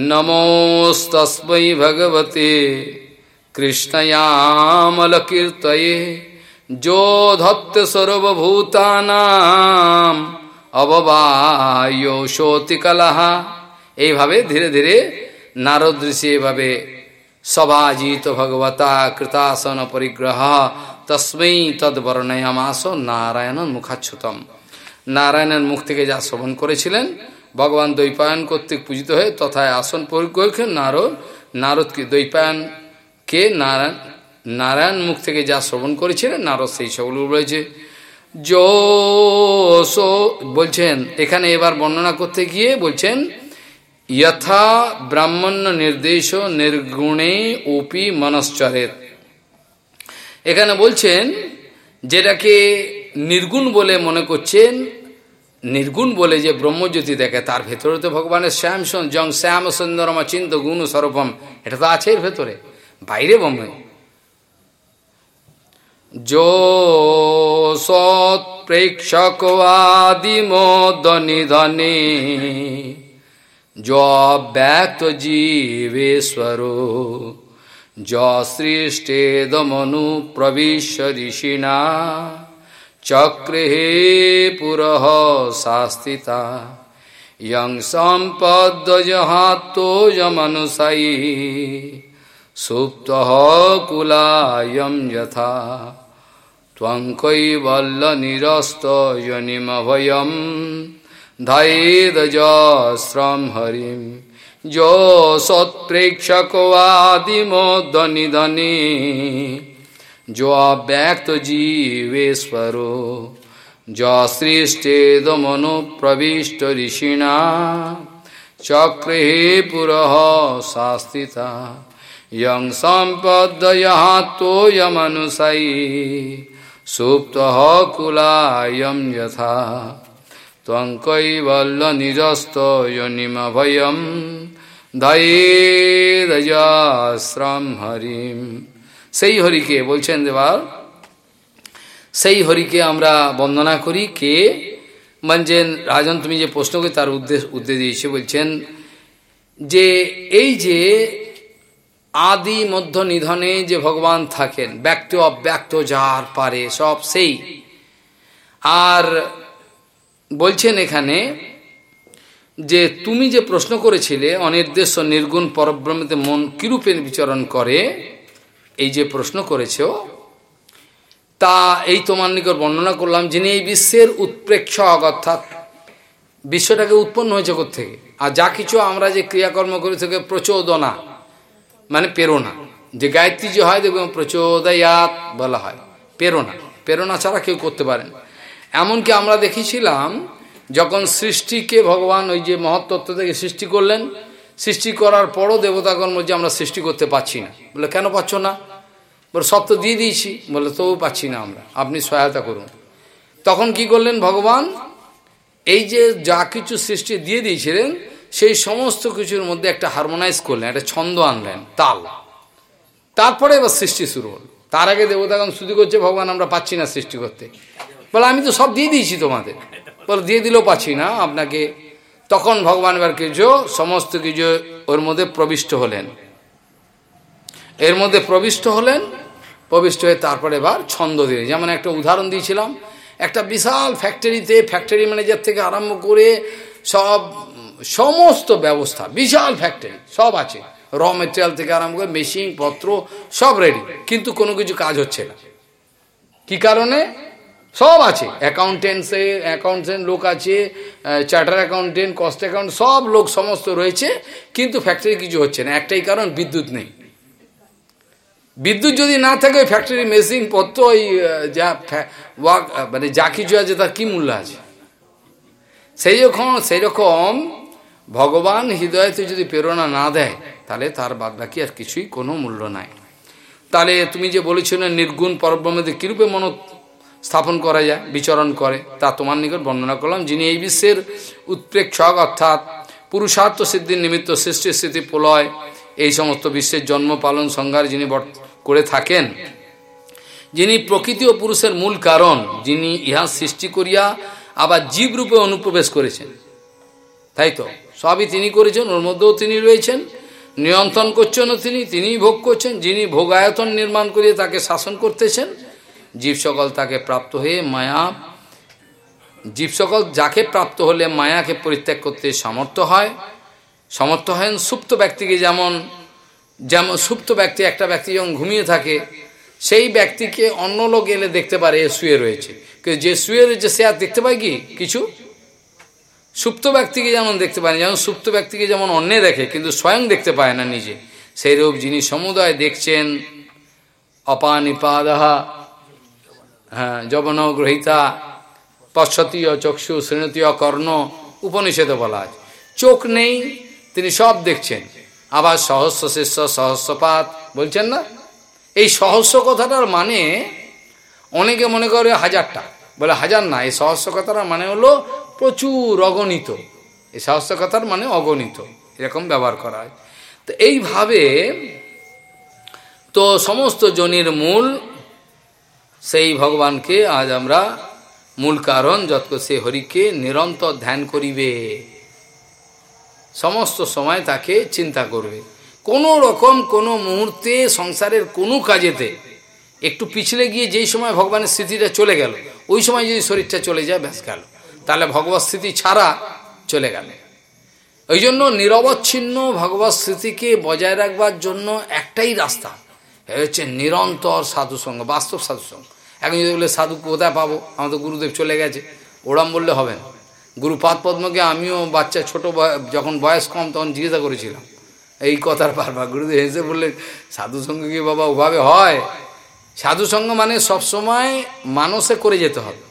নমস্তস্মৈ ভগবতে কৃষ্ণয়ামল কীর্তয়ে যো ধত্ত সর্বভূতানাম অববায়োশোতি কলহা এইভাবে ধীরে ধীরে নারদ ঋষি এভাবে সভাজিত ভগবতা কৃতাসন পরিগ্রহ, তস্মৈ তদ্বর্ণয়ামাস নারায়ণ মুখাচ্ছুতম নারায়ণের মুখ থেকে যা শ্রবণ করেছিলেন, ভগবান দৈপায়ন কর্তৃক পূজিত হয়ে তথায় আসন পরিগ্রহ নারদ, নারদকে দৈপায়ন কে নারায়ণ নারায়ণ মুখ থেকে যা শ্রবণ করেছিলেন, নারদ সেই সবগুলো রয়েছে। যো বলছেন, এখানে এবার বর্ণনা করতে গিয়ে বলছেন যথা ব্রাহ্মণ্য নির্দেশ নির্গুণে ওপি মনশ্চরেত এখানে বলছেন, যেটাকে নির্গুণ বলে মনে করছেন, নির্গুণ বলে যে ব্রহ্মজ্যোতি দেখে, তার ভেতরে তো ভগবানের শ্যাম জং শ্যাম সুন্দরম চিন্ত গুণ স্বরূপম, এটা তো আছে এর ভেতরে, বাইরে ব্রহ্ম যো সৎ जो अव्यक्त जीवेश्वरो जो सृष्टेदमनु प्रवेश ऋषिना चक्रे हे पुरः शास्तिता संपद सम्पद्वजहातो यमनुषयी सुप्त कुलायम यथा, त्वं कैवल्लनिरस्त यनिमभयम्। धैर्यजस्रं हरिं। जो सत्प्रेक्षकवादिमोदनिधनि। जो अव्यक्त जीवेश्वरो। जसृष्टेदमनुप्रविष्ट ऋषिणा। चक्रे पुरः शास्तिता। यं सम्पद्यहात्तोयमनुसयी सुप्तः कुलायं यथा। त्वं कैवल्यनिजस्तयोनिमभयं ধৈর্যশ্রম হরিম সেই হরিকে বলছেন দেবার সেই হরিকে আমরা বন্দনা করি কে বলছেন রাজন তুমি যে প্রশ্ন করে তার উদ্দেশ্য উদ্দেশ্য দিয়েছে বলছেন যে এই যে আদি মধ্য নিধনে যে ভগবান থাকেন ব্যক্ত অব্যক্ত যার পারে সব সেই আর বলছেন এখানে যে তুমি যে প্রশ্ন করেছিলে অনির্দেশ নির্গুণ পরব্রহ্মতে মন কিরূপে বিচরণ করে, এই যে প্রশ্ন করেছ, তা এই তোমার নিকট বর্ণনা করলাম, যিনি এই বিশ্বের উৎপ্রেক্ষক, অর্থাৎ বিশ্বটাকে উৎপন্ন হয়েছে থেকে আর যা কিছু আমরা যে ক্রিয়াকর্ম করে থেকে প্রচোদনা মানে প্রেরণা। যে গায়ত্রী যে হয় দেখবেন প্রচোদয়াত বলা হয়। প্রেরণা। প্রেরণা ছাড়া কেউ করতে পারেন এমনকি আমরা দেখেছিলাম, যখন সৃষ্টিকে ভগবান ওই যে মহত্তত্ব থেকে সৃষ্টি করলেন, সৃষ্টি করার পরও দেবতাগণ বলছে, আমরা সৃষ্টি করতে পারছি না। বলে, কেন পাচ্ছ না? বলে, সব তো দিয়ে দিয়েছি। বলে, তবু পাচ্ছি না আমরা। আপনি সহায়তা করুন। তখন কি করলেন ভগবান? এই যে যা কিছু সৃষ্টি দিয়ে দিয়েছিলেন, সেই সমস্ত কিছুর মধ্যে একটা হারমোনাইজ করলেন, একটা ছন্দ আনলেন, তাল। তারপরে এবার সৃষ্টি শুরু হল। তার আগে দেবতাগণ শুধু করছে, ভগবান, আমরা পাচ্ছি না সৃষ্টি করতে। বলে, আমি তো সব দিয়ে দিয়েছি তোমাদের। বলে, দিয়ে দিলেও পাচ্ছি না আপনাকে। তখন ভগবান এবার কিছু সমস্ত কিছু ওর মধ্যে প্রবিষ্ট হলেন। এর মধ্যে প্রবিষ্ট হলেন, প্রবিষ্ট হয়ে তারপরে এবার ছন্দ দিলেন। যেমন একটা উদাহরণ দিয়েছিলাম, একটা বিশাল ফ্যাক্টরিতে, ফ্যাক্টরি ম্যানেজার থেকে আরম্ভ করে সব, সমস্ত ব্যবস্থা, বিশাল ফ্যাক্টরি, সব আছে। র মেটেরিয়াল থেকে আরম্ভ করে মেশিন, পত্র, সব রেডি কিন্তু কোনো কিছু কাজ হচ্ছে না। কি কারণে? সব আছে। অ্যাকাউন্টেন্টসে অ্যাকাউন্টেন্ট লোক আছে চার্টার অ্যাকাউন্টেন্ট কস্ট অ্যাকাউন্ট সব লোক সমস্ত রয়েছে, কিন্তু ফ্যাক্টরি কিছু হচ্ছে না। একটাই কারণ, বিদ্যুৎ নেই। বিদ্যুৎ যদি না থাকে, ওই ফ্যাক্টরি মেশিন পত্র, ওই যা ওয়াক মানে যা কিছু আছে, তার কী মূল্য আছে? সেই রকম সেই রকম ভগবান হৃদয়তে যদি প্রেরণা না দেয়, তাহলে তার বাদ বাকি আর কিছুই কোনো মূল্য নাই। তাহলে তুমি যে বলেছিল নির্গুণ পরব্রহ্মতে কীরূপে মন স্থাপন করা যায়, বিচরণ করে। তা তোমার নিকট বর্ণনা করলাম, যিনি এই বিশ্বের উৎপ্রেক্ষক, অর্থাৎ পুরুষার্থ সিদ্ধির নিমিত্ত সৃষ্টি স্থিতি প্রলয়, এই সমস্ত বিশ্বের জন্ম, পালন সংজ্ঞার যিনি করে থাকেন, যিনি প্রকৃতি ও পুরুষের মূল কারণ, যিনি ইহা সৃষ্টি করিয়া আবার জীবরূপে অনুপ্রবেশ করেছেন। তাই তো? সবই তিনি করেছেন, ওর মধ্যেও তিনি রয়েছেন, নিয়ন্ত্রণ করছেনও তিনি, তিনিই ভোগ করছেন, যিনি ভোগায়তন নির্মাণ করিয়ে তাকে শাসন করতেছেন জীব সকল তাকে প্রাপ্ত হয়ে মায়া জীব সকল যাকে প্রাপ্ত হলে মায়াকে পরিত্যাগ করতে সমর্থ হয়। সমর্থ হয় সুপ্ত ব্যক্তিকে যেমন যেমন সুপ্ত ব্যক্তি একটা ব্যক্তি যখন ঘুমিয়ে থাকে, সেই ব্যক্তিকে অন্য লোক এলে দেখতে পারে, শুয়ে রয়েছে। কিন্তু যে শুয়ে রয়েছে, সে আর দেখতে পায় কি? কিছু? সুপ্ত ব্যক্তিকে যেমন দেখতে পায় না, যেমন সুপ্ত ব্যক্তিকে যেমন অন্যে দেখে, কিন্তু স্বয়ং দেখতে পায় না নিজে। সেই রূপ যিনি সমুদায় দেখছেন, অপানিপাদাহা যবন গ্রহিতা পশ্চতীয় চক্ষু শ্রেণতীয় কর্ণ উপনিষেধে বলা আছে। চোখ নেই, তিনি সব দেখছেন। আবার সহস্র শিষ্য, সহস্রপাত, বলছেন না? এই সহস্র কথাটার মানে অনেকে মনে করে হাজারটা। বলে হাজার না, এই সহস্র কথাটার মানে হলো প্রচুর অগণিত। এই সহস্র কথার মানে অগণিত, এরকম ব্যবহার করা হয়। তো এইভাবে তো সমস্ত জনির মূল সেই ভগবানকে আজ আমরা মূল কারণ যত সে হরিকে নিরন্তর ধ্যান করিবে, সমস্ত সময় তাকে চিন্তা করবে। কোনো রকম কোনো মুহূর্তে সংসারের কোনো কাজেতে একটু পিছলে গিয়ে যেই সময় ভগবানের স্মৃতিটা চলে গেল, ওই সময় যদি শরীরটা চলে যায়, ব্যাস গেল। তাহলে ভগবত স্থিতি ছাড়া চলে গেল। ওই জন্য নিরবচ্ছিন্ন ভগবত স্মৃতিকে বজায় রাখবার জন্য একটাই রাস্তা। হচ্ছে নিরন্তর সাধুসঙ্গ, বাস্তব সাধুসঙ্গ। এখন যদি বলে, সাধু কোথায় পাবো? আমাদের গুরুদেব চলে গেছে। ওরাম বললে হবে না। গুরুপাদ পদ্মকে আমিও বাচ্চা, ছোট যখন বয়স কম, তখন জিজ্ঞাসা করেছিলাম। এই কথার বারবার গুরুদেব হেসে বললেন, সাধুসঙ্গ কি বাবা, ওভাবে হয়? সাধুসঙ্গ মানে সবসময় মানুষে করে যেতে হবে।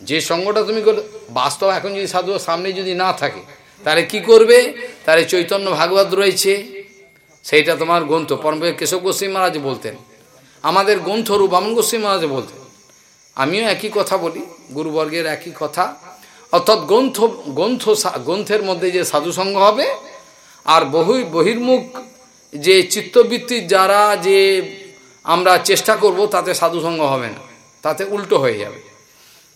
যে সঙ্গটা তুমি করো বাস্তব এখন যদি সাধু সামনে যদি না থাকে, তাহলে কি করবে? তাহলে চৈতন্য ভাগবত রয়েছে। সেইটা তোমার গ্রন্থ। পরম কেশব গোস্বী মহারাজ বলতেন। আমাদের গ্রন্থরু বামন গোস্বী মহারাজ বলতেন। আমিও একই কথা বলি, গুরুবর্গের একই কথা। অর্থাৎ গ্রন্থ গ্রন্থ গ্রন্থের মধ্যে যে সাধুসঙ্গ হবে, আর বহু, বহির্মুখ যে চিত্তবৃত্তির যারা যে আমরা চেষ্টা করব, তাতে সাধুসঙ্গ হবে না। তাতে উল্টো হয়ে যাবে।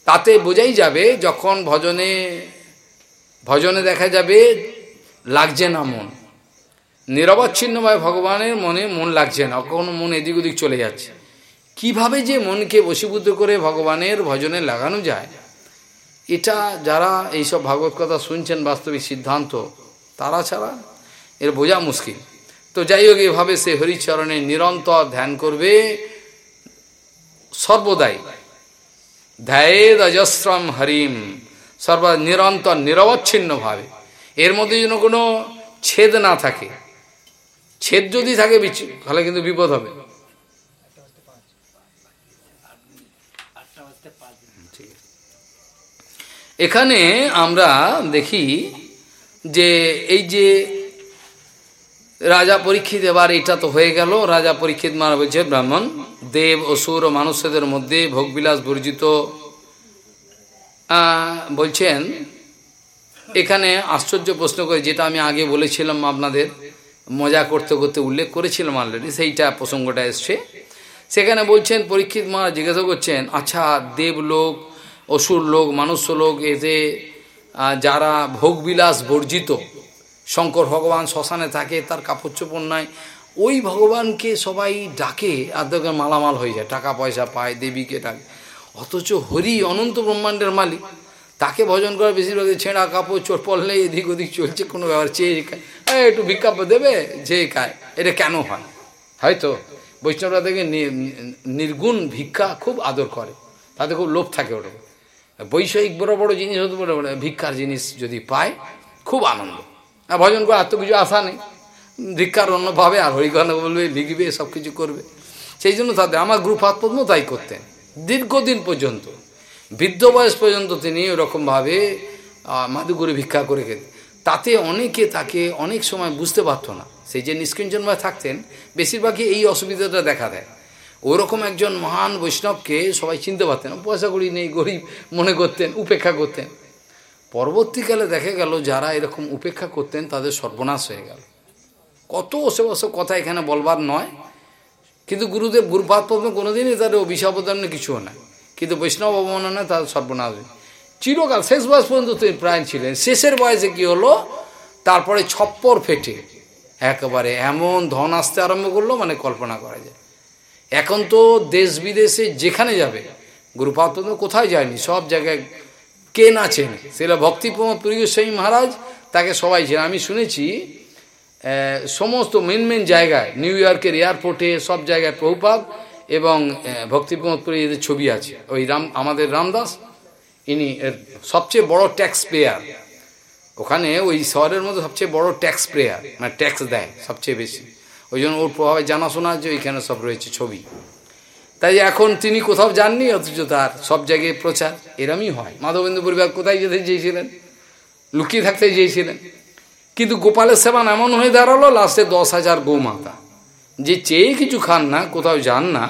তাতে বোঝাই যাবে, যখন ভজনে ভজনে দেখা যাবে, লাগছে না মন। নিরবচ্ছিন্নভাবে ভগবানের মনে মন লাগছে না, কখনো মন এদিক ওদিক চলে যাচ্ছে। কীভাবে যে মনকে বশীভূত করে ভগবানের ভজনে লাগানো যায়, এটা যারা এইসব ভাগবত কথা শুনছেন, বাস্তবিক সিদ্ধান্ত, তারা ছাড়া এর বোঝা মুশকিল। তো যাই হোক, এভাবে সে হরিচরণে নিরন্তর ধ্যান করবে। সর্বদাই ধ্যায়েদ অজস্রম হরিম সর্ব নিরন্তর, নিরবচ্ছিন্নভাবে। এর মধ্যে যেন কোনো ছেদ না থাকে। ছেদ যদি থাকে তাহলে কিন্তু বিপদ হবে। এখানে আমরা দেখি যে এই যে রাজা পরীক্ষিত, এবার এটা তো হয়ে গেল। রাজা পরীক্ষিত মারা বলছে ব্রাহ্মণ। দেব অসুর ও মানুষদের মধ্যে ভোগবিলাস বর্জিত। বলছেন, এখানে আশ্চর্য প্রশ্ন করে, যেটা আমি আগে বলেছিলাম আপনাদের মজা করতে করতে উল্লেখ করেছিলাম অলরেডি সেইটা প্রসঙ্গটা এসছে। সেখানে বলছেন, পরীক্ষিত মা জিজ্ঞাসা করছেন আচ্ছা দেবলোক, অসুর লোক মানুষ লোক, এতে যারা ভোগবিলাস বর্জিত, শঙ্কর ভগবান শ্মশানে থাকে, তার কাপড় চোপড় নাই, ওই ভগবানকে সবাই ডাকে, আর দেখে মালামাল হয়ে যায়, টাকা পয়সা পায়, দেবীকে ডাকে। অথচ হরি অনন্ত ব্রহ্মাণ্ডের মালিক। তাকে ভজন করে বেশিরভাগ ছেঁড়া কাপড় চোট পড়লে এদিক ওদিক চলছে, কোনো ব্যাপার চেয়ে খায়। একটু ভিক্ষা দেবে, যে খায়। এটা কেন হয়? হয়তো বৈষ্ণবরা দেখে নির্গুণ ভিক্ষা খুব আদর করে। তাতে খুব লোভ থাকে ওটা বৈষয়িক বড় বড় জিনিস হতে বড় ভিক্ষার জিনিস যদি পায়, খুব আনন্দ। আর ভজন করে আর তো কিছু আশা নেই। ভিক্ষার অন্যভাবে আর হরিগান বলবে, লিখবে সব কিছু করবে। সেই জন্য তাদের, আমার গ্রুপ হাত তাই করতেন। দীর্ঘদিন পর্যন্ত। বৃদ্ধ বয়স পর্যন্ত তিনি ওরকমভাবে মাদুগুরি ভিক্ষা করে খেতেন। তাতে অনেকে তাকে অনেক সময় বুঝতে পারত না। সেই যে নিষ্কিঞ্চনভাবে থাকতেন, বেশিরভাগই এই অসুবিধাটা দেখা দেয়। ওরকম একজন মহান বৈষ্ণবকে সবাই চিনতে পারতেন পয়সা করি নেই, গরিব মনে করতেন, উপেক্ষা করতেন। পরবর্তীকালে দেখা গেল, যারা এরকম উপেক্ষা করতেন, তাদের সর্বনাশ হয়ে গেল। কত ওসব কথা এখানে বলবার নয়, কিন্তু গুরুদেব গুরুপাত পদ্ম কোনোদিনই তাদের অভিশাপ কিছুও নাই কিন্তু বৈষ্ণব অবমাননায় তার সর্বনাশ। চিরকাল শেষ বয়স পর্যন্ত তিনি প্রাণ ছিলেন। শেষের বয়সে কি হলো? তারপরে ছপ্পর ফেটে একেবারে এমন ধন আসতে আরম্ভ করল মানে কল্পনা করা যায়। এখন তো দেশ বিদেশে যেখানে যাবে, গুরুপাদ কোথায় যায়নি, সব জায়গায় কে না চেনে। সেটা ভক্তিপ্রমোদ পুরীগোস্বামী মহারাজ তাকে সবাই চেনে। আমি শুনেছি সমস্ত মেন মেন জায়গায়, নিউ ইয়র্কের এয়ারপোর্টে সব জায়গায় প্রভুপাত এবং ভক্তিপ্রমোদ পুরী এদের ছবি আছে, ওই রাম, আমাদের রামদাস, ইনি সবচেয়ে বড় ট্যাক্স পেয়ার ওখানে ওই শহরের মধ্যে সবচেয়ে বড় ট্যাক্স পেয়ার মানে ট্যাক্স দেয় সবচেয়ে বেশি। ওই জন্য ওর প্রভাবে জানাশোনা যে ওইখানে সব রয়েছে ছবি। তাই এখন তিনি কোথাও যাননি, অথচ তার সব জায়গায় প্রচার। এরমই হয়। মাধবেন্দ্র পরিবার কোথায় যেতে চেয়েছিলেন? লুকিয়ে থাকতে চেয়েছিলেন। কিন্তু গোপালের সেবান এমন হয়ে দাঁড়াল, লাস্টে দশ হাজার গৌমাতা। যে চেয়ে কিছু খান না, কোথাও যান না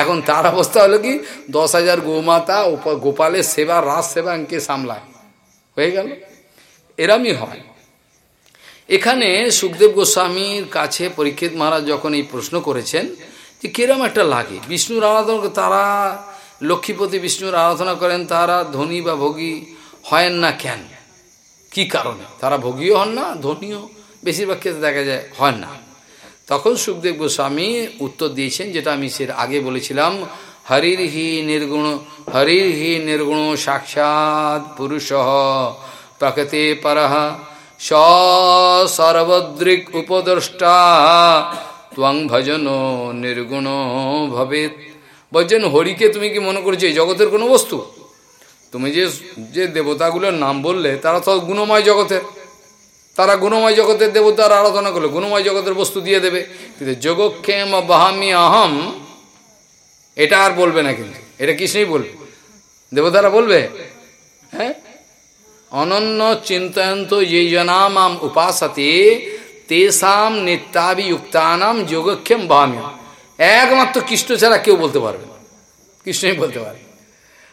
এখন তার অবস্থা হলো কি? দশ হাজার গৌমাতা গোপালের সেবা রাস সেবা কে সামলায়। হয়ে গেল। এরমই হয়। এখানে সুখদেব গোস্বামীর কাছে পরীক্ষিত মহারাজ যখন এই প্রশ্ন করেছেন যে কিরম একটা লাগে? বিষ্ণুর আরাধনা তারা লক্ষ্মীপতি বিষ্ণুর আরাধনা করেন, তারা ধনী বা ভোগী হয় না কেন? কি কারণে? তারা ভোগীও হন না, ধনীও। বেশিরভাগ ক্ষেত্রে দেখা যায় হয় না। তখন সুখদেব গোস্বামী উত্তর দিয়েছেন, যেটা আমি সে আগে বলেছিলাম, হরির হি নির্গুণ, হরির হি নির্গুণ সাক্ষাৎ পুরুষ প্রকৃতি পরহ স সর্বদৃক উপদ্রষ্টা, ত্বং ভজন নির্গুণ ভবেত বলছেন, হরিকে তুমি কি মনে করছ, এই জগতের কোনো বস্তু? তুমি যে যে দেবতাগুলোর নাম বললে, তারা তো গুণময় জগতের। তারা গুণময় জগতের দেবতার আরাধনা করলে, গুণময় জগতের বস্তু দিয়ে দেবে। কিন্তু যোগক্ষেম বাহামি আহম, এটা আর বলবে না কিন্তু। এটা কৃষ্ণই বলবে। দেবতারা বলবে হ্যাঁ? অনন্য চিন্তয়ন্ত যে জনাম আম উপাসতে তেসাম নিত্যাভিযুক্তানাম যোগক্ষেম বাহামি একমাত্র কৃষ্ণ ছাড়া কেউ বলতে পারবে না। কৃষ্ণই বলতে পারবে।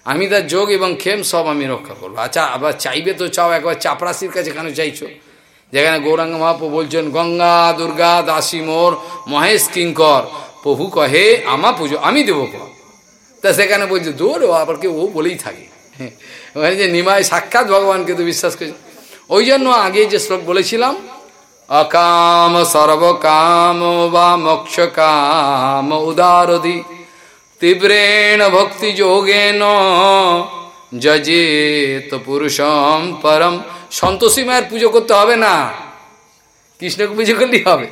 আমি তার যোগ এবং ক্ষেম সব আমি রক্ষা করব। আচ্ছা আবার চাইবে তো চাও, একবার চাপরাশির কাছে কেন চাইছো? যেখানে গৌরাঙ্গ মহাপ্রু বলছেন, গঙ্গা, দুর্গা, দাসী মোর, মহেশ কিঙ্কর, প্রভু কহে, আমা পুজো, আমি দেবো কর। তা সেখানে বলছে, দূর, ও আবার কেউ, ও বলেই থাকে। ওখানে [LAUGHS] যে নিমায় সাক্ষাৎ ভগবানকে তো বিশ্বাস করেছে। ওই জন্য আগে যে শ্লোক বলেছিলাম, অকাম সর্বকাম বা মোক্ষ কাম উদারদি তীব্রেণ ভক্তি যোগেন যজেত পুরুষম পরম। সন্তোষী মায়ের পুজো করতে হবে না। কৃষ্ণকে পুজো করলেই হবে।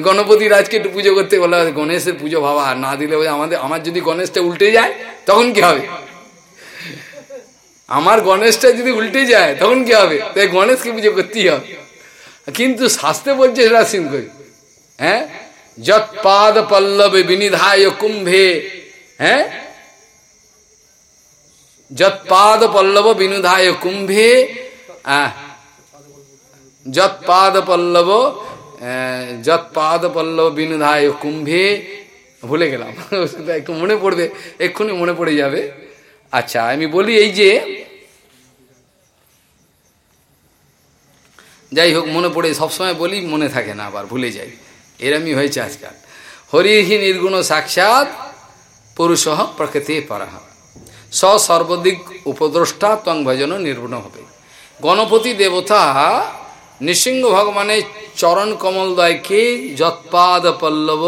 গণপতি রাজকে একটু পুজো করতে বলে গণেশের পুজো ভাবা না দিলে আমাদের আমার যদি গণেশটা উল্টে যায়, তখন কি হবে? আমার গণেশটা যদি উল্টে যায়, তখন কি হবে? তাই গণেশকে পুজো করতেই হবে। কিন্তু শাস্তে বলছে সেটা সিন করি হ্যাঁ? যৎ পাদ পল্লবে বিনিধায় কুম্ভে হ্যাঁ? যৎ পাদ পল্লব বিনুধায় কুম্ভে যৎ পাদ পল্লব যৎ পাদ পল্লব বিনুধায় কুম্ভে, ভুলে গেলাম। [LAUGHS] একটু মনে পড়বে, এক্ষুনি মনে পড়ে যাবে। আচ্ছা আমি বলি এই যে, যাই হোক, মনে পড়ে, সবসময় বলি, মনে থাকে না আবার, ভুলে যাই। এরমই হয়েছে আজকাল। হরিহি নির্গুণ সাক্ষাৎ পুরুষ প্রকৃতি পরাহ স সর্বদিক উপদ্রষ্টা তং ভজন নির্গুণ হবে। গণপতি দেবতা নৃসিংহ ভগবানের চরণ কমলদয়কে যৎপাদ পল্লব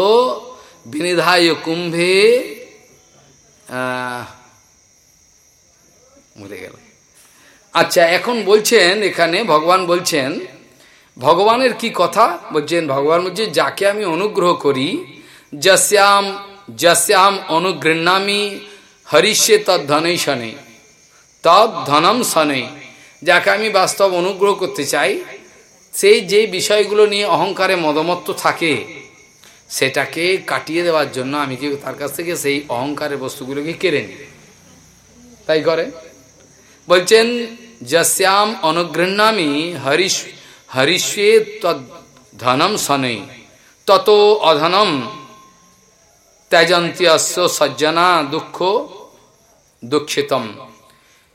বিনিধায় কুম্ভে ভুলে গেল। আচ্ছা এখন বলছেন, এখানে ভগবান বলছেন, ভগবানের কি কথা? বলছেন, ভগবান বলছে, যাকে আমি অনুগ্রহ করি যশ্যাম যশ্যাম অনুগৃণামি হরিষ্যে ধনই শনে তৎ ধনম শনে, যাকে আমি বাস্তব অনুগ্রহ করতে চাই সেই যে বিষয়গুলো নিয়ে অহংকারে মদমত্ত থাকে, সেটাকে কাটিয়ে দেওয়ার জন্য আমি কি তার কাছ থেকে সেই অহংকারের বস্তুগুলোকে কেড়ে নিই? তাই করে। বলছেন যশ্যাম অনুগৃণামি হরিশ হরিষ্যে ধনম শনৈ, তত অধনম ত্যাজন্তি অশ্ব সজ্জনা দুঃখ দুঃখিতম।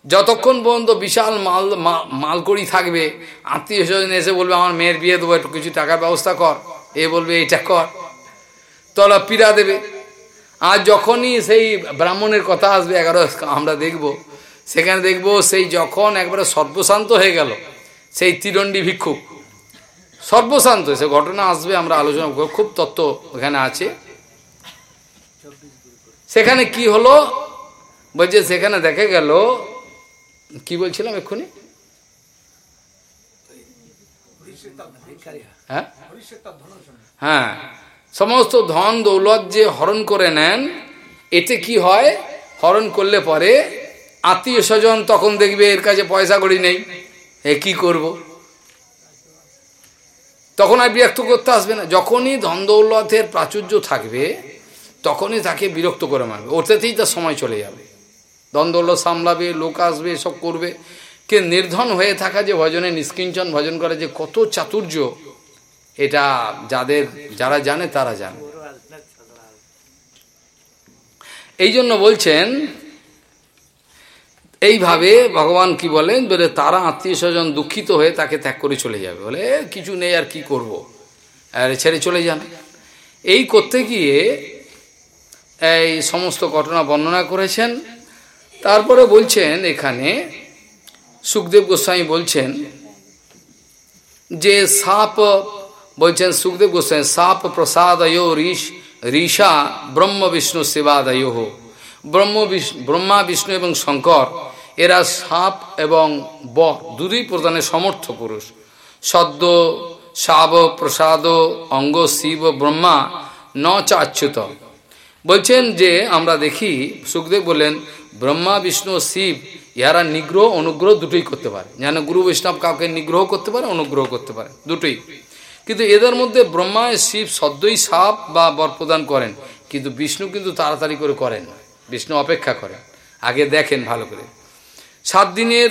যতক্ষণ পর্যন্ত বিশাল মাল মালকড়ি থাকবে আত্মীয় স্বজন এসে বলবে, আমার মেয়ের বিয়ে দেবো, একটু কিছু টাকার ব্যবস্থা কর। এ বলবে এটা কর। তলা পীড়া দেবে। আর যখনই সেই ব্রাহ্মণের কথা আসবে, এগারো আমরা দেখব, সেখানে দেখব সেই যখন একবারে সর্বশান্ত হয়ে গেল, সেই তীরণ্ডী ভিক্ষুক। সর্বশান্ত, সে ঘটনা আসবে, আমরা আলোচনা করব, খুব তত্ত্ব ওখানে আছে। সেখানে কি হলো? বলছে, সেখানে দেখে গেল। কি বলছিলাম এক্ষুনি? হ্যাঁ? হ্যাঁ। সমস্ত ধন দৌলত যে হরণ করে নেন, এতে কি হয়? হরণ করলে পরে আত্মীয় স্বজন তখন দেখবে এর কাছে পয়সা করি নেই। এ কি করব। তখন আর বিরক্ত করতে আসবে না। যখনই ধন দৌলতের প্রাচুর্য থাকবে, তখনই তাকে বিরক্ত করে মারবে। ওটাতেই তার সময় চলে যাবে। দ্বন্দ্বল সামলাবে, লোক আসবে সব করবে। কে নির্ধন হয়ে থাকা যে ভজনে নিষ্কিঞ্চন ভজন করে যে কত চাতুর্য, এটা যাদের, যারা জানে তারা জানে। এই জন্য বলছেন, এইভাবে ভগবান কি বলেন, বলে তারা আত্মীয় স্বজন দুঃখিত হয়ে তাকে ত্যাগ করে চলে যাবে। বলে কিছু নেই, আর কি করব? আর, ছেড়ে চলে যান। এই করতে গিয়ে এই সমস্ত ঘটনা বর্ণনা করেছেন। তারপরে বলছেন এখানে, সুখদেব গোস্বামী বলছেন যে সাপ, বলছেন সুখদেব গোস্বামী, সাপ প্রসাদয় ঋষ, ঋষা ব্রহ্ম বিষ্ণু সেবাদয়। ব্রহ্ম ব্রহ্মা, বিষ্ণু এবং শঙ্কর, এরা সাপ এবং ব দুই প্রধানের সমর্থ পুরুষ। সদ্য, শাব, প্রসাদ, অঙ্গ, শিব, ব্রহ্মা ন চাচ্যুত বলছেন যে আমরা দেখি, সুখদেব বললেন, ব্রহ্মা, বিষ্ণু, শিব, ইহারা নিগ্রহ, অনুগ্রহ দুটোই করতে পারে। যেন গুরু বৈষ্ণব কাউকে নিগ্রহ করতে পারে, অনুগ্রহ করতে পারে, দুটোই। কিন্তু এদের মধ্যে ব্রহ্মা, শিব সদ্যই সাপ বা বর প্রদান করেন, কিন্তু বিষ্ণু কিন্তু তাড়াতাড়ি করে করেন না। বিষ্ণু অপেক্ষা করেন। আগে দেখেন ভালো করে। সাত দিনের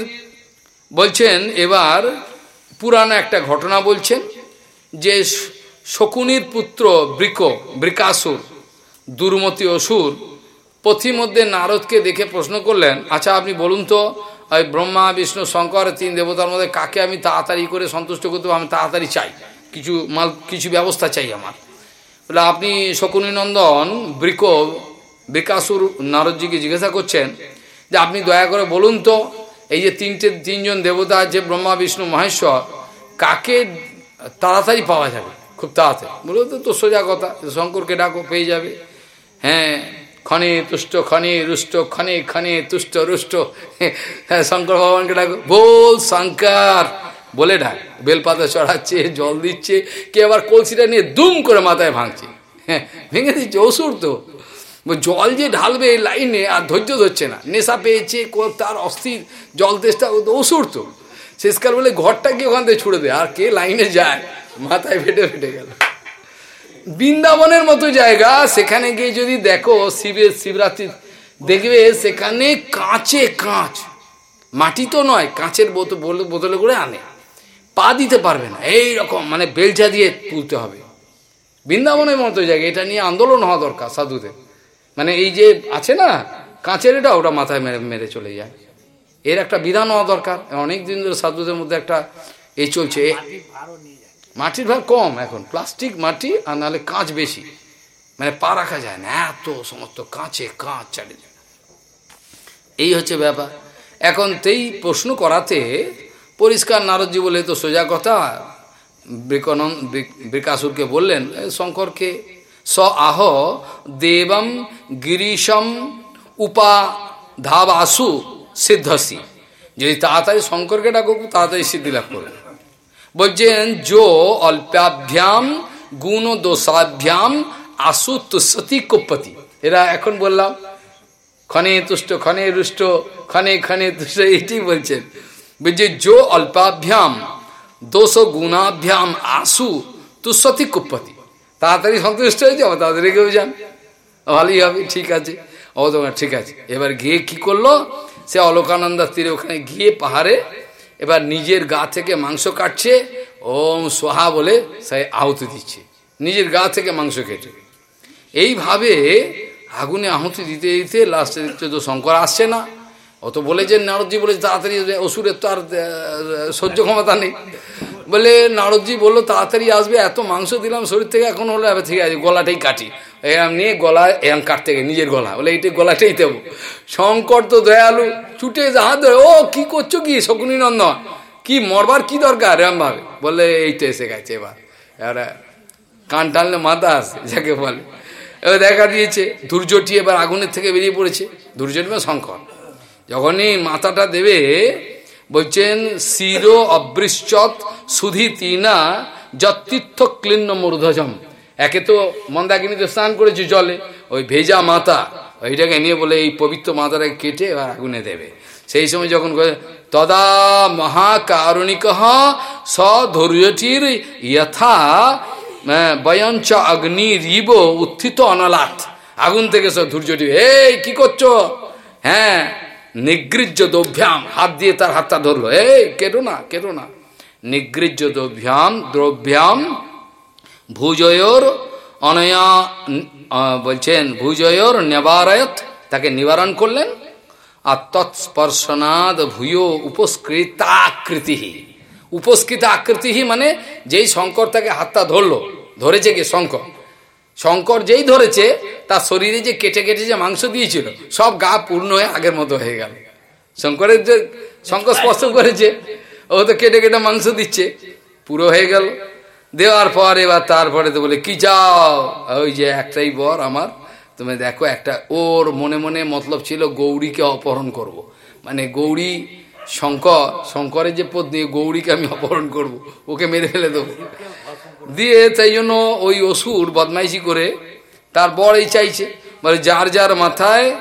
বলছেন, এবার পুরানো একটা ঘটনা বলছেন, যে শকুনির পুত্র বৃক, বৃকাসুর দুর্মতি অসুর। পথিমধ্যে নারদকে দেখে প্রশ্ন করলেন আচ্ছা আপনি বলুন তো ওই ব্রহ্মা, বিষ্ণু, শঙ্কর, তিন দেবতার মধ্যে কাকে আমি তাড়াতাড়ি করে সন্তুষ্ট করতে আমি তাড়াতাড়ি চাই। কিছু মাল, কিছু ব্যবস্থা চাই আমার। বলে, আপনি শকুনিনন্দন বৃক বিকাশুর নারদজিকে জিজ্ঞাসা করছেন যে, আপনি দয়া করে বলুন তো, এই যে তিনটে, তিনজন দেবতা আছে ব্রহ্মা, বিষ্ণু, মহেশ্বর, কাকে তাড়াতাড়ি পাওয়া যাবে? খুব তাড়াতাড়ি। বলো তো সোজা কথা, শঙ্করকে ডাকো, পেয়ে যাবে। হ্যাঁ ক্ষণে তুষ্ট ক্ষণে রুষ্ট ক্ষণে ক্ষণে তুষ্ট, রুষ্ট। হ্যাঁ শঙ্কর ভগবানকে ডাক, বল শঙ্কর। বলে ডাক, বেলপাতা চড়াচ্ছে, জল দিচ্ছে, কে আবার কলসিটা নিয়ে দুম করে মাথায় ভাঙছে। হ্যাঁ ভেঙে দিচ্ছে, অসুর তো। জল যে ঢালবে এই লাইনে আর ধৈর্য ধরছে না। নেশা পেয়েছে তার অস্থির জল তেষ্টা অসুর তো। শেষকাল বলে ঘরটা কি ওখান থেকে ছুড়ে দেয় আর কে লাইনে যায়? মাথায় ফেটে ফেটে গেল। বৃন্দাবনের মতো জায়গা, সেখানে গিয়ে যদি দেখো শিবের শিবরাত্রি, দেখবে সেখানে কাঁচে কাঁচ। মাটি তো নয়, কাঁচের বোতল, বোতলে করে আনে। পা দিতে পারবে না, এই রকম মানে বেলচা দিয়ে তুলতে হবে। বৃন্দাবনের মতো জায়গা, এটা নিয়ে আন্দোলন হওয়া দরকার সাধুদের। মানে এই যে আছে না, কাঁচের এটা, ওটা মাথায় মেরে মেরে চলে যায়। এর একটা বিধান হওয়া দরকার, অনেক দিন ধরে সাধুদের মধ্যে একটা এই চলছে। মাটির ভার কম এখন। প্লাস্টিক, মাটি, আর নাহলে কাঁচ বেশি। মানে পা রাখা যায় না, এত সমস্ত কাঁচে কাঁচ চারিদিকে এই হচ্ছে ব্যাপার। এখন তেই প্রশ্ন করাতে পরিষ্কার নারদজি বলে তো সোজা কথা। বৃকনন্দ বিকাশুরকে বললেন শঙ্করকে, স আহ দেবম গিরিশম উপা ধাবাসু সিদ্ধসি। যদি তাড়াতাড়ি শঙ্করকে ডাকুক তাড়াতাড়ি সিদ্ধি লাভ করবে। বলছেন যো অল্পাভ্যাম গুণ দোষাভ্যাম আসু তুসতি কুপতি এরা এখন বললাম ক্ষণে তুষ্ট ক্ষণে রুষ্ট ক্ষণে ক্ষণে তুষ্ট এটি বলছেন। বলছে, যো অল্পাভ্যাম, দোষ গুণাভ্যাম, আসু তুসতি কুপতি তাড়াতাড়ি সন্তুষ্ট হয়ে যাও, তাড়াতাড়ি কেউ যান। ভালোই হবে, ঠিক আছে। ও তোমার ঠিক আছে। এবার গিয়ে কি করল? সে অলোকানন্দার তীরে ওখানে গিয়ে পাহাড়ে এবার নিজের গা থেকে মাংস কাটছে, ওম সোহা বলে সে আহতি দিচ্ছে। নিজের গা থেকে মাংস কেটে। এইভাবে আগুনে আহুতি দিতে দিতে লাস্টে দিতে তো শঙ্কর আসছে না। অত বলেছেন নারদজি বলেছে, তাড়াতাড়ি অসুরের তো আর সহ্য ক্ষমতা নেই। বলে, নারদজি বলল, তাড়াতাড়ি আসবে, এত মাংস দিলাম, শরীর থেকে এখন হলো এবার ঠিক আছে, গলাটাই কাটি। এরম নিয়ে গলা এরম কাটতে গিয়ে নিজের গলা, বলে, এইটা গলাটাই দেবো। শঙ্কর তো দয়ালু, ছুটে হাত ধরে, ও, কি করছ কি শকুনি নন্দন কি মরবার কি দরকার? এরম ভাবে, বলে এইটা এসে গেছে এবার। এবার কান টানলে মাথা আসে, যাকে বলে। এবার দেখা দিয়েছে দুর্যটি এবার আগুনের থেকে বেরিয়ে পড়েছে দুর্যটি বা শঙ্কর। যখনই মাথাটা দেবে বলছেন শির অবৃশ্চত সুধি তিনা যতীর্থ ক্লিন্ন মূর্ধজম একে তো মন্দাকিনীতে স্নান করেছে জলে। ওই ভেজা মাথা ওইটাকে নিয়ে বলে এই পবিত্র মাথাটাকে কেটে এবার আগুনে দেবে। সেই সময় যখন তদা মহাকারণিক সধৈর্যটির যথা বয়ঞ্চ অগ্নি রিব উত্থিত অনলাথ আগুন থেকে সব ধৈর্যটি এই কি করছ? হ্যাঁ নিগৃহ্য দ্রভ্যাম হাত দিয়ে তার হাতটা ধরলো। এই কেটো না কেটো না। নিগৃহ্য দ্রভ্যাম দ্রভ্যাম ভুজয়োর অনয়া বলছেন, ভুজয়োর নেবারয়ত, তাকে নিবারণ করলেন। আর তৎস্পর্শনাদ ভূয় উপস্কৃতাকৃতি উপস্কৃত আকৃতি মানে যেই শঙ্কর তাকে হাতটা ধরলো, ধরেছে কি শঙ্কর? শঙ্কর যেই ধরেছে, তার শরীরে যে কেটে কেটে যে মাংস দিয়েছিল, সব গা পূর্ণ হয়ে আগের মতো হয়ে গেল। শঙ্করের যে, শঙ্কর স্পষ্ট করেছে, ও তো কেটে কেটে মাংস দিচ্ছে, পুরো হয়ে গেল। দেওয়ার পর এবার তারপরে তো বলে, কি যাও ওই যে একটাই বর আমার, তুমি দেখো, একটা ওর মনে মনে মতলব ছিল গৌরীকে অপহরণ করব। মানে গৌরী, শঙ্কর, শঙ্করের যে পত্নী গৌরীকে আমি অপহরণ করব, ওকে মেরে ফেলে দেবো। দিয়ে তাই জন্য ওই অসুর বদমাইশি করে তার বর এই চাইছে। বলে, যার যার মাথায়,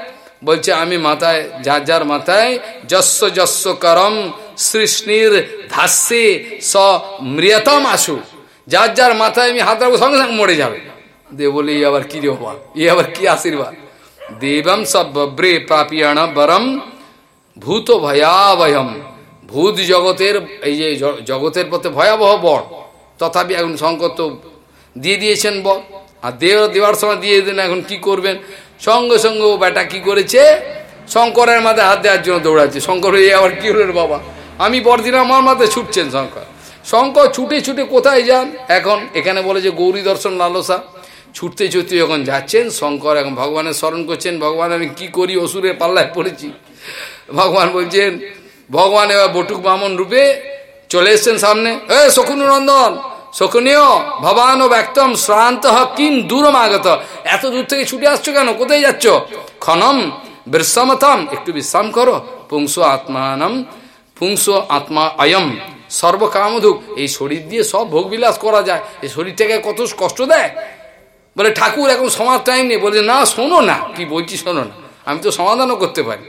বলছে, আমি মাথায়, যার যার মাথায়, যস্য যস্য করম সৃষ্ণির ধাস্যে স মৃয়তম আসু। যার যার মাথায় আমি হাত রাখব, সঙ্গে সঙ্গে মরে যাবে। দে বলে, এই আবার কি রে বাবা? এই আবার কি আশীর্বাদ? দেবম সব বব্রে প্রাপিয়াণ বরম ভূত ভয়াবহম। ভূত জগতের, এই যে জগতের পথে ভয়াবহ বর। তথাপি এখন শঙ্কর তো দিয়ে দিয়েছেন বল। আর দেহ দেওয়ার সময় দিয়ে দেন এখন কি করবেন? সঙ্গে সঙ্গে ও বেটা কি করেছে? শঙ্করের মাথায় হাত দেওয়ার জন্য দৌড়াচ্ছে। শঙ্কর হয়ে আবার কি হলো বাবা? আমি বর দিলাম আমার মাথায় ছুটছেন শঙ্কর। শঙ্কর ছুটে ছুটে কোথায় যান? এখন এখানে বলে যে গৌরী দর্শন লালসা। ছুটতে ছুটতে যখন যাচ্ছেন, শঙ্কর এখন ভগবানের স্মরণ করছেন, ভগবান, আমি কি করি? অসুরের পাল্লায় পড়েছি। ভগবান বলছেন, ভগবান এবার বটুক বামন রূপে চলে এসছেন সামনে। এ শকুন নন্দন শকুনীয়, ভবান ও ব্যক্তম, শ্রান্ত কিম দূরম আগত। এত দূর থেকে ছুটে আসছো কেন? কোথায় যাচ্ছ? খনম বিশ্রামতম একটু বিশ্রাম করো। পুংস আত্মানম, পুংস আত্মা অয়ম। সর্বকামধুক, এই শরীর দিয়ে সব ভোগবিলাস করা যায়। এই শরীরটাকে কত কষ্ট দেয়? বলে, ঠাকুর, এখন সমাজ টাইম নেই। বলে, না, শোনো না। কি বলছি, শোনো না। আমি তো সমাধানও করতে পারি।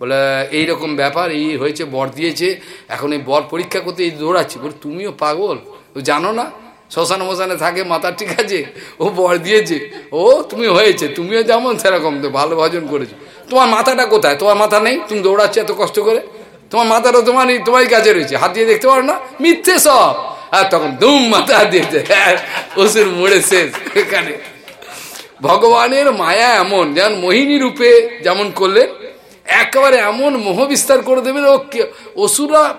বলে, এই রকম ব্যাপার, এই হয়েছে, বর দিয়েছে। এখন এই বর পরীক্ষা করতে এই দৌড়াচ্ছি। বলে, তুমিও পাগল? জানো না, শ্মশান মশানে থাকে, মাথা ঠিক আছে, ও বর দিয়েছে, ও তুমি হয়েছে, তুমিও যেমন সেরকম তো ভালো ভজন করেছ। তোমার মাথাটা কোথায়? তোমার মাথা নেই? তুমি দৌড়াচ্ছ এত কষ্ট করে? তোমার মাথাটা তোমার তোমারই কাছে রয়েছে। হাত দিয়ে দেখতে পারো না? মিথ্যে সব। আর তখন দুম মাথা দিয়েছে ওসুর মোড়ে শেষ এখানে। ভগবানের মায়া এমন, যেমন মোহিনী রূপে যেমন করলেন, একেবারে এমন মোহ বিস্তার করে দেবেন, ও অসুরা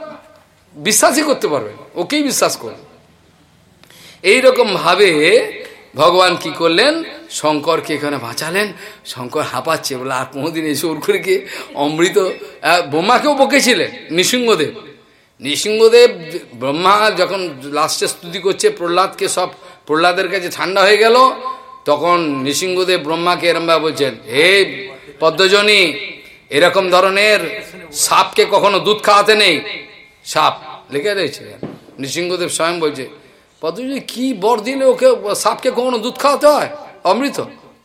বিশ্বাসই করতে পারবে ওকেই বিশ্বাস করবে। ভাবে ভগবান কি করলেন? শঙ্করকে এখানে বাঁচালেন। শঙ্কর হাঁপাচ্ছে, বলে, আর কোনোদিন এসে ওর করে অমৃত ব্রহ্মাকেও বকেছিলেন, নৃসিংহদেব। নৃসিংহদেব ব্রহ্মা যখন লাস্টে স্তুতি করছে, প্রহ্লাদকে সব, প্রহ্লাদের কাছে ঠান্ডা হয়ে গেল, তখন নৃসিংহদেব ব্রহ্মাকে এরমভাবে বলছেন, হে পদ্মজনী, এরকম ধরনের সাপকে কখনো দুধ খাওয়াতে নেই? সাপ লিখে রয়েছে নৃসিংহদেব স্বয়ং বলছে পদ্মজনী কি বর দিলে ওকে, সাপকে কখনো দুধ খাওয়াতে হয়? অমৃত।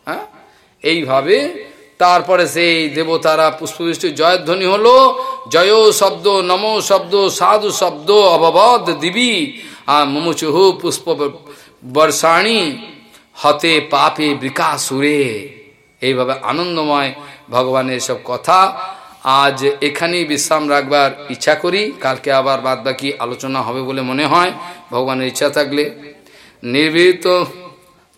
হ্যাঁ? এইভাবে তারপরে সেই দেবতারা পুষ্পবৃষ্টি, জয়ধ্বনি হলো, জয় শব্দ, নম শব্দ, সাধু শব্দ, অববদ দিবি, আর মুমুচুহু পুষ্প বর্ষাণী, হতে পাপে বিকাশ বিকাশুরে এইভাবে আনন্দময় ভগবানের সব কথা আজ এখানেই বিশ্রাম রাখবার ইচ্ছা করি। কালকে আবার বাদ বাকি আলোচনা হবে বলে মনে হয়। ভগবানের ইচ্ছা থাকলে। নির্ভীত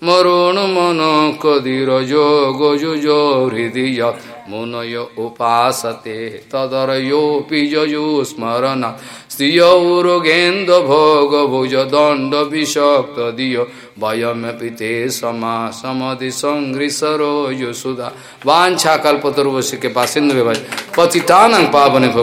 মরণ মন কদির যোগ যুজ হৃদয়। मुनय उपासते तदरयोपि ययो स्मरण स्त्रियौरुगेन्द्र भोग भुज दण्ड विषक्त दियो। वयमपि ते समा, समधि सङ्घ्रिसरो यो सुधा। वाञ्छा कल्पतरुवश्य के पास सिन्धु पतितानंग पावन भो